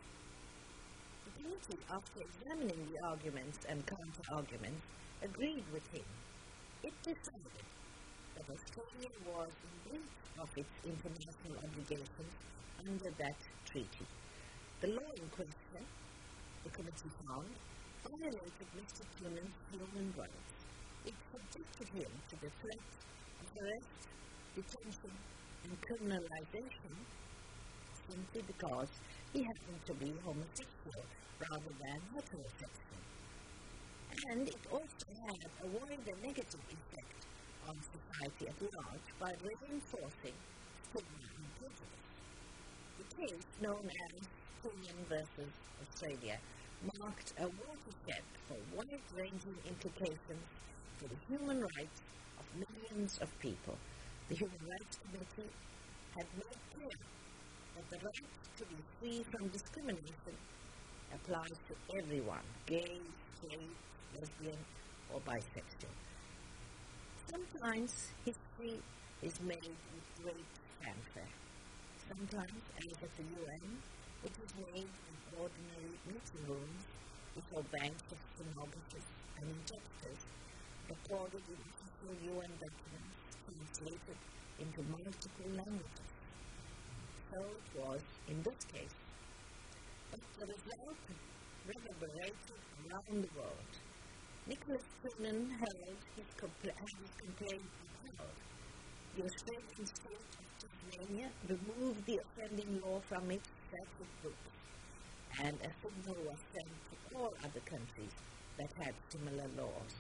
The committee, after examining the arguments and counter-arguments, agreed with him. It decided that Australia was in breach of its international obligations under that treaty. The law in question, the committee found, violated Mr. Clement's human rights. It subjected him to the threat arrest, detention, and criminalization simply because he happened to be homosexual rather than heterosexual. And it also had a wider negative effect on society at large by reinforcing stigma and prejudice. The case, known as Pullman versus Australia, marked a watershed for wide-ranging implications for the human rights of millions of people. The Human Rights Committee had made clear that the right to be free from discrimination applies to everyone, gay, straight, lesbian, or bisexual. Sometimes history is made with great fanfare. Sometimes, as at the UN, it is made in ordinary meeting rooms before banks of stenographers and interpreters, recorded in official UN documents, translated into multiple languages. So it was in this case. But the result reverberated around the world. Nicholas Toonen held his, had his complaint upheld. The Australian state of Tasmania removed the offending law from its and a signal was sent to all other countries that had similar laws.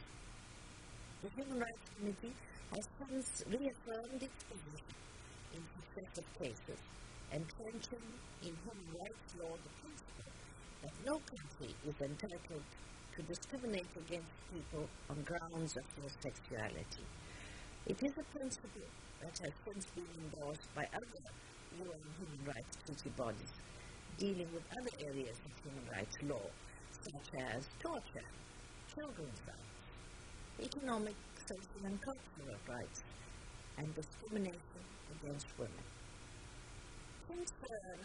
The Human Rights Committee has since reaffirmed its position in successive cases, entrenching in human rights law the principle that no country is entitled to discriminate against people on grounds of their sexuality. It is a principle that has since been endorsed by other UN human rights treaty bodies dealing with other areas of human rights law, such as torture, children's rights, economic, social, and cultural rights, and discrimination against women. Since uh,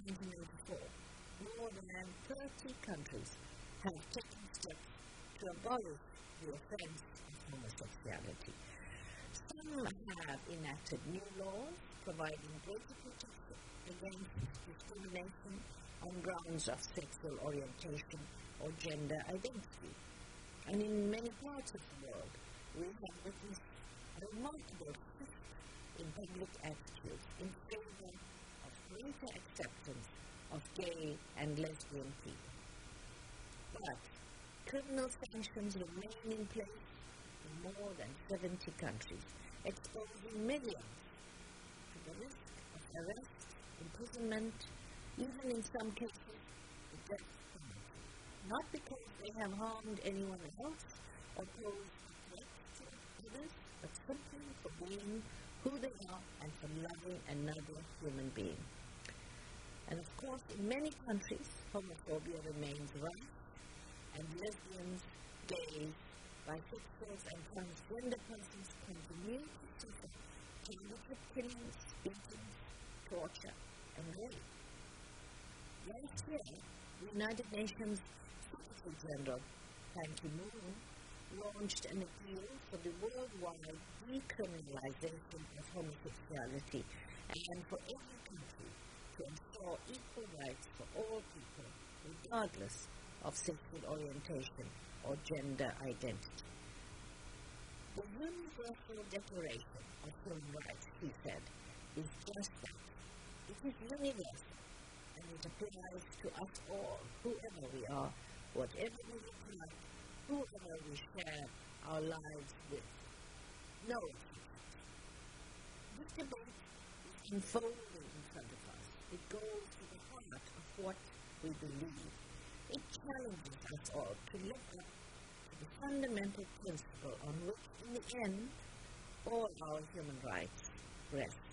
1994, more than 30 countries have taken steps to abolish the offense of homosexuality. Some have enacted new laws providing greater protection against discrimination on grounds of sexual orientation or gender identity. And in many parts of the world, we have witnessed a remarkable shift in public attitudes in favor of greater acceptance of gay and lesbian people. But criminal sanctions remain in place in more than 70 countries, exposing millions to the risk of arrest, imprisonment, even in some cases, death penalty. Not because they have harmed anyone else or a threat to others, but simply for being who they are and for loving another human being. And of course, in many countries, homophobia remains rife, and lesbians, gays, bisexuals, and transgender persons continue to suffer targeted killings, beatings, torture, and rape. Last year, the United Nations Secretary General Ban Ki-moon launched an appeal for the worldwide decriminalization of homosexuality and for every country to ensure equal rights for all people, regardless of sexual orientation or gender identity. The Universal Declaration of Human Rights, he said, is just that. It is universal, and it applies to us all, whoever we are, whatever we like, whoever we share our lives with. No. This debate is unfolding in front of us. It goes to the heart of what we believe. It challenges us all to look up to the fundamental principle on which, in the end, all our human rights rest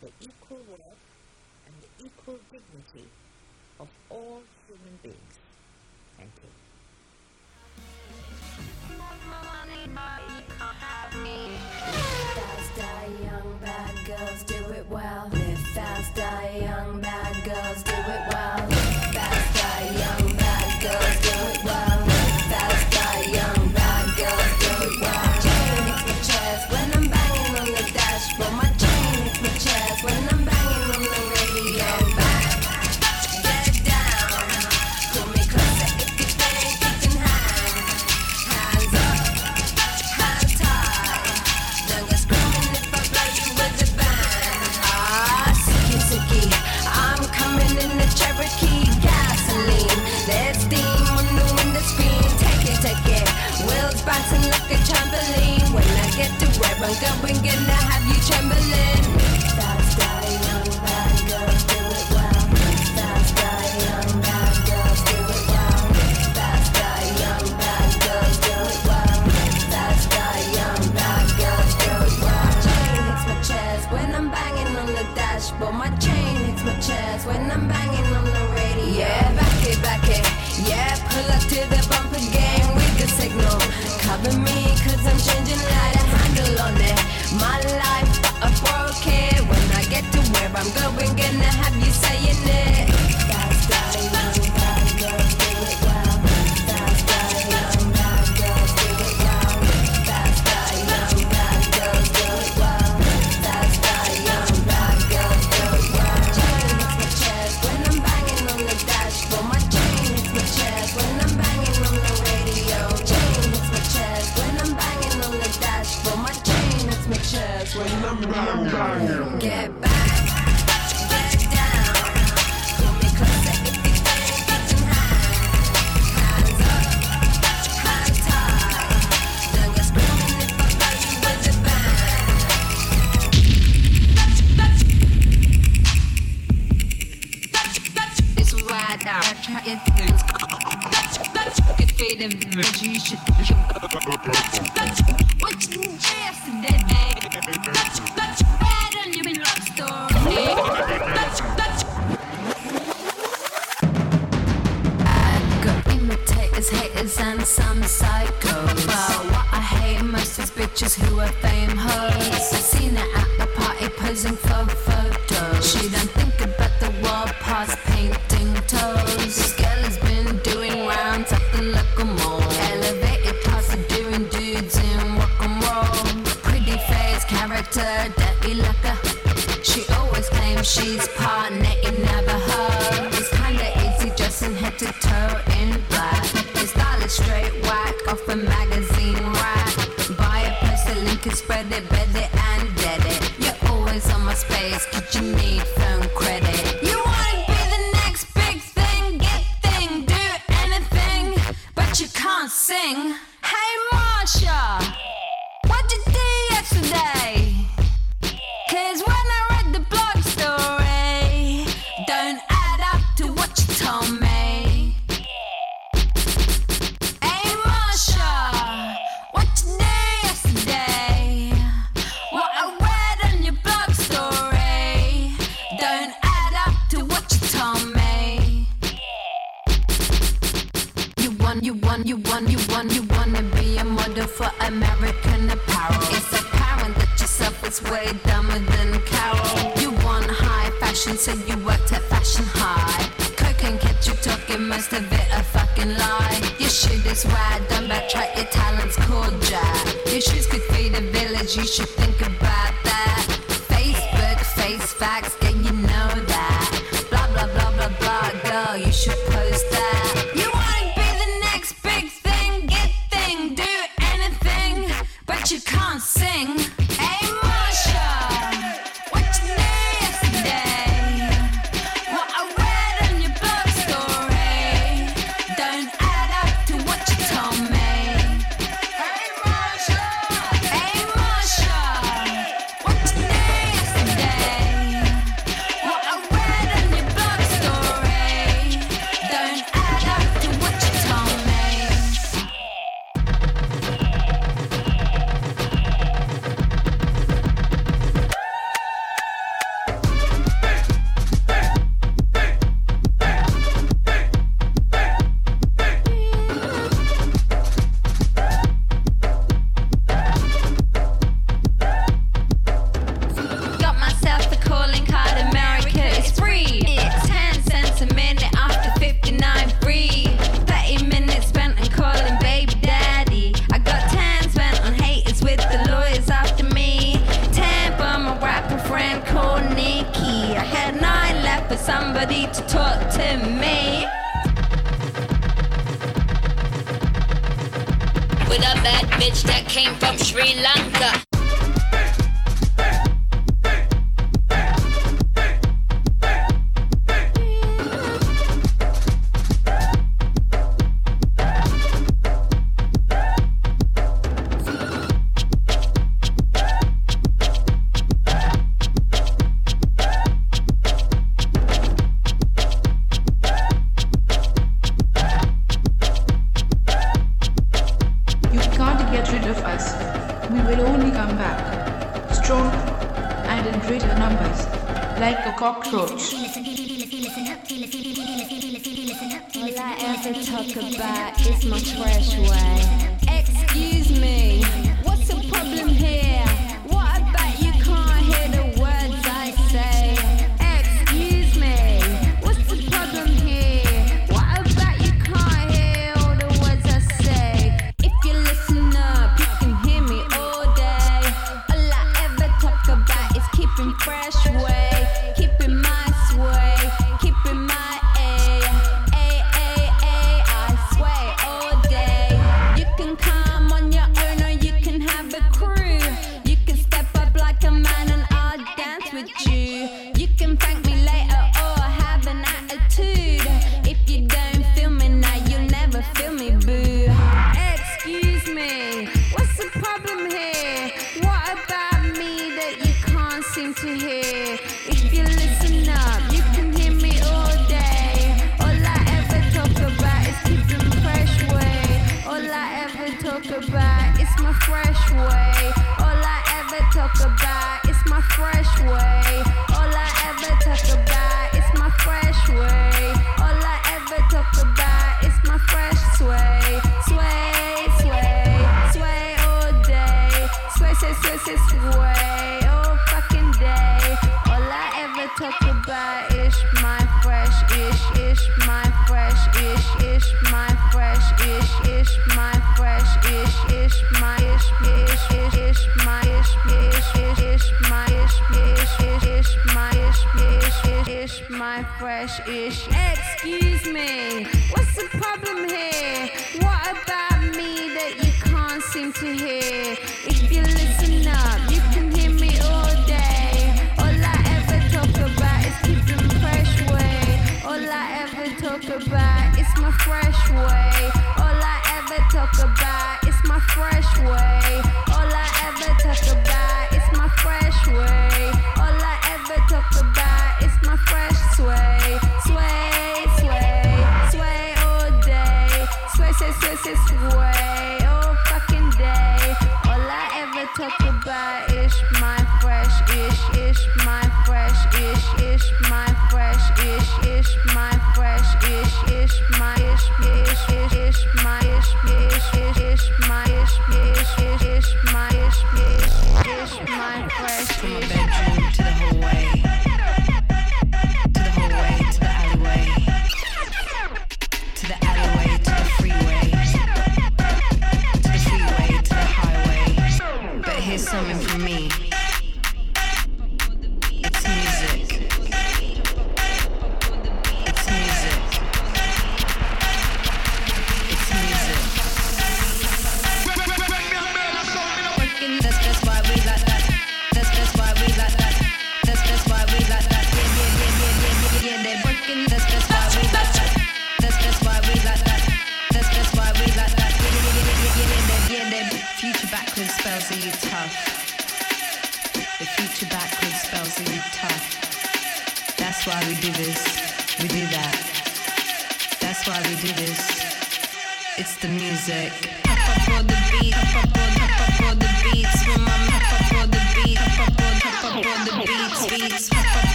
the equal worth and the equal dignity of all human beings. Thank you. Fast die young bad girls do it well. Live fast die young bad girls do it well. Fast die young bad girls do it well. get to where I'm going, gonna have you trembling. Young bad girls do it young bad girls do it young bad girls do it young bad girls do it chain hits my chest when I'm banging on the. My chain hits my chest when I'm banging on the radio. Back it, back it. Yeah, pull up to the bumper game, with the signal. Cover me, cause I'm changing light. My life. Get back.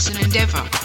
2000 Endeavor.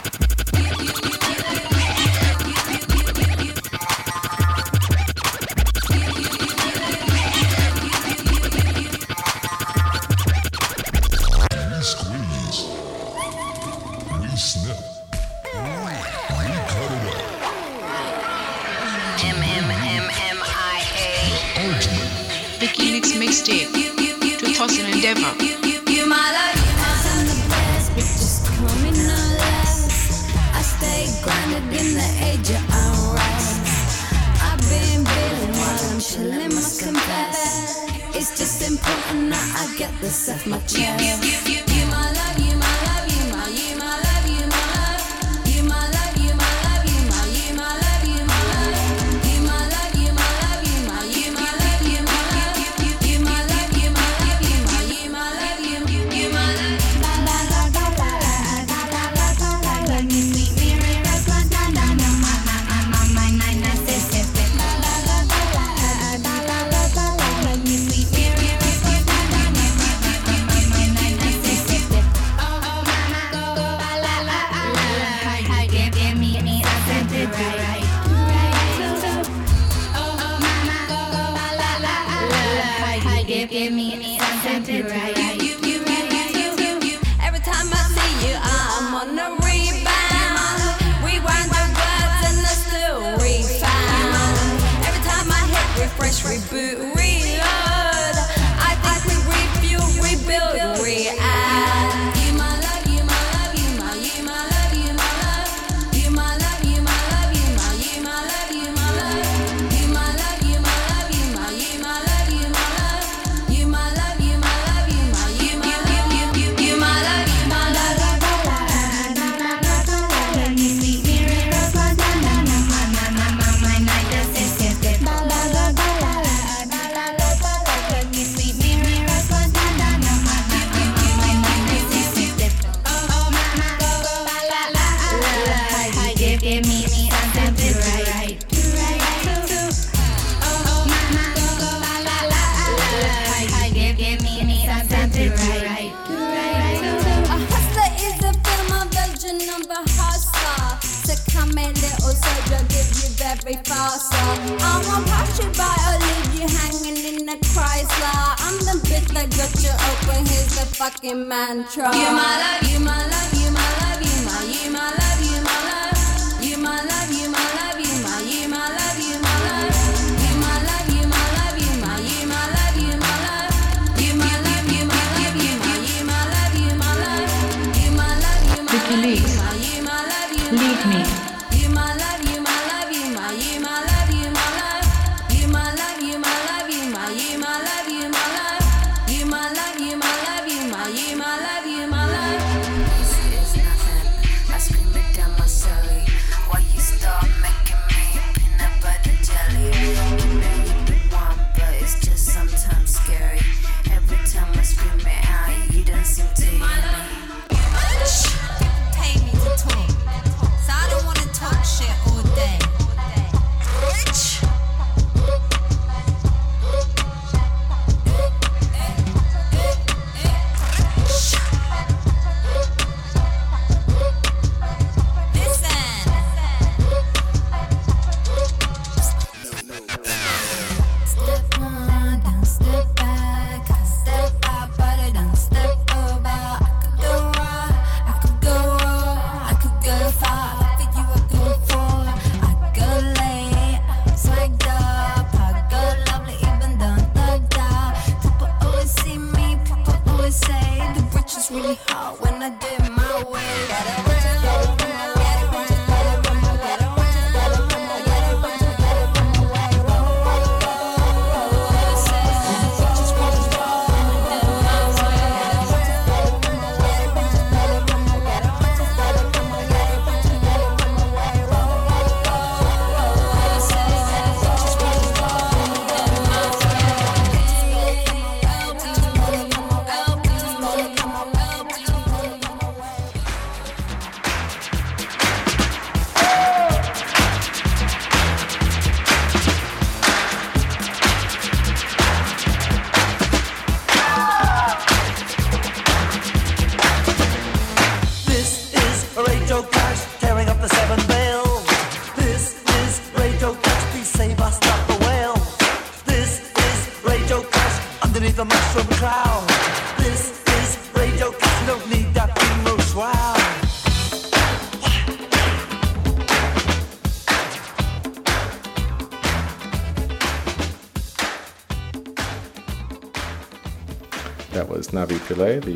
Navi Pillay, the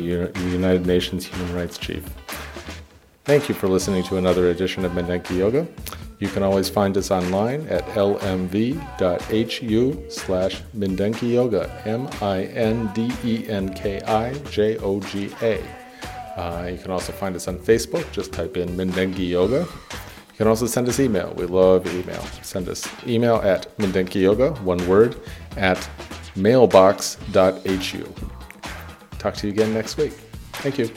United Nations Human Rights Chief. Thank you for listening to another edition of Mindenki Joga. You can always find us online at lmv.hu slash Mindenki Joga, M-I-N-D-E-N-K-I-J-O-G-A. Uh, you can also find us on Facebook. Just type in Mindenki Joga. You can also send us email. We love email. Send us email at Mindenki Joga, one word, at mailbox.hu. Talk to you again next week. Thank you.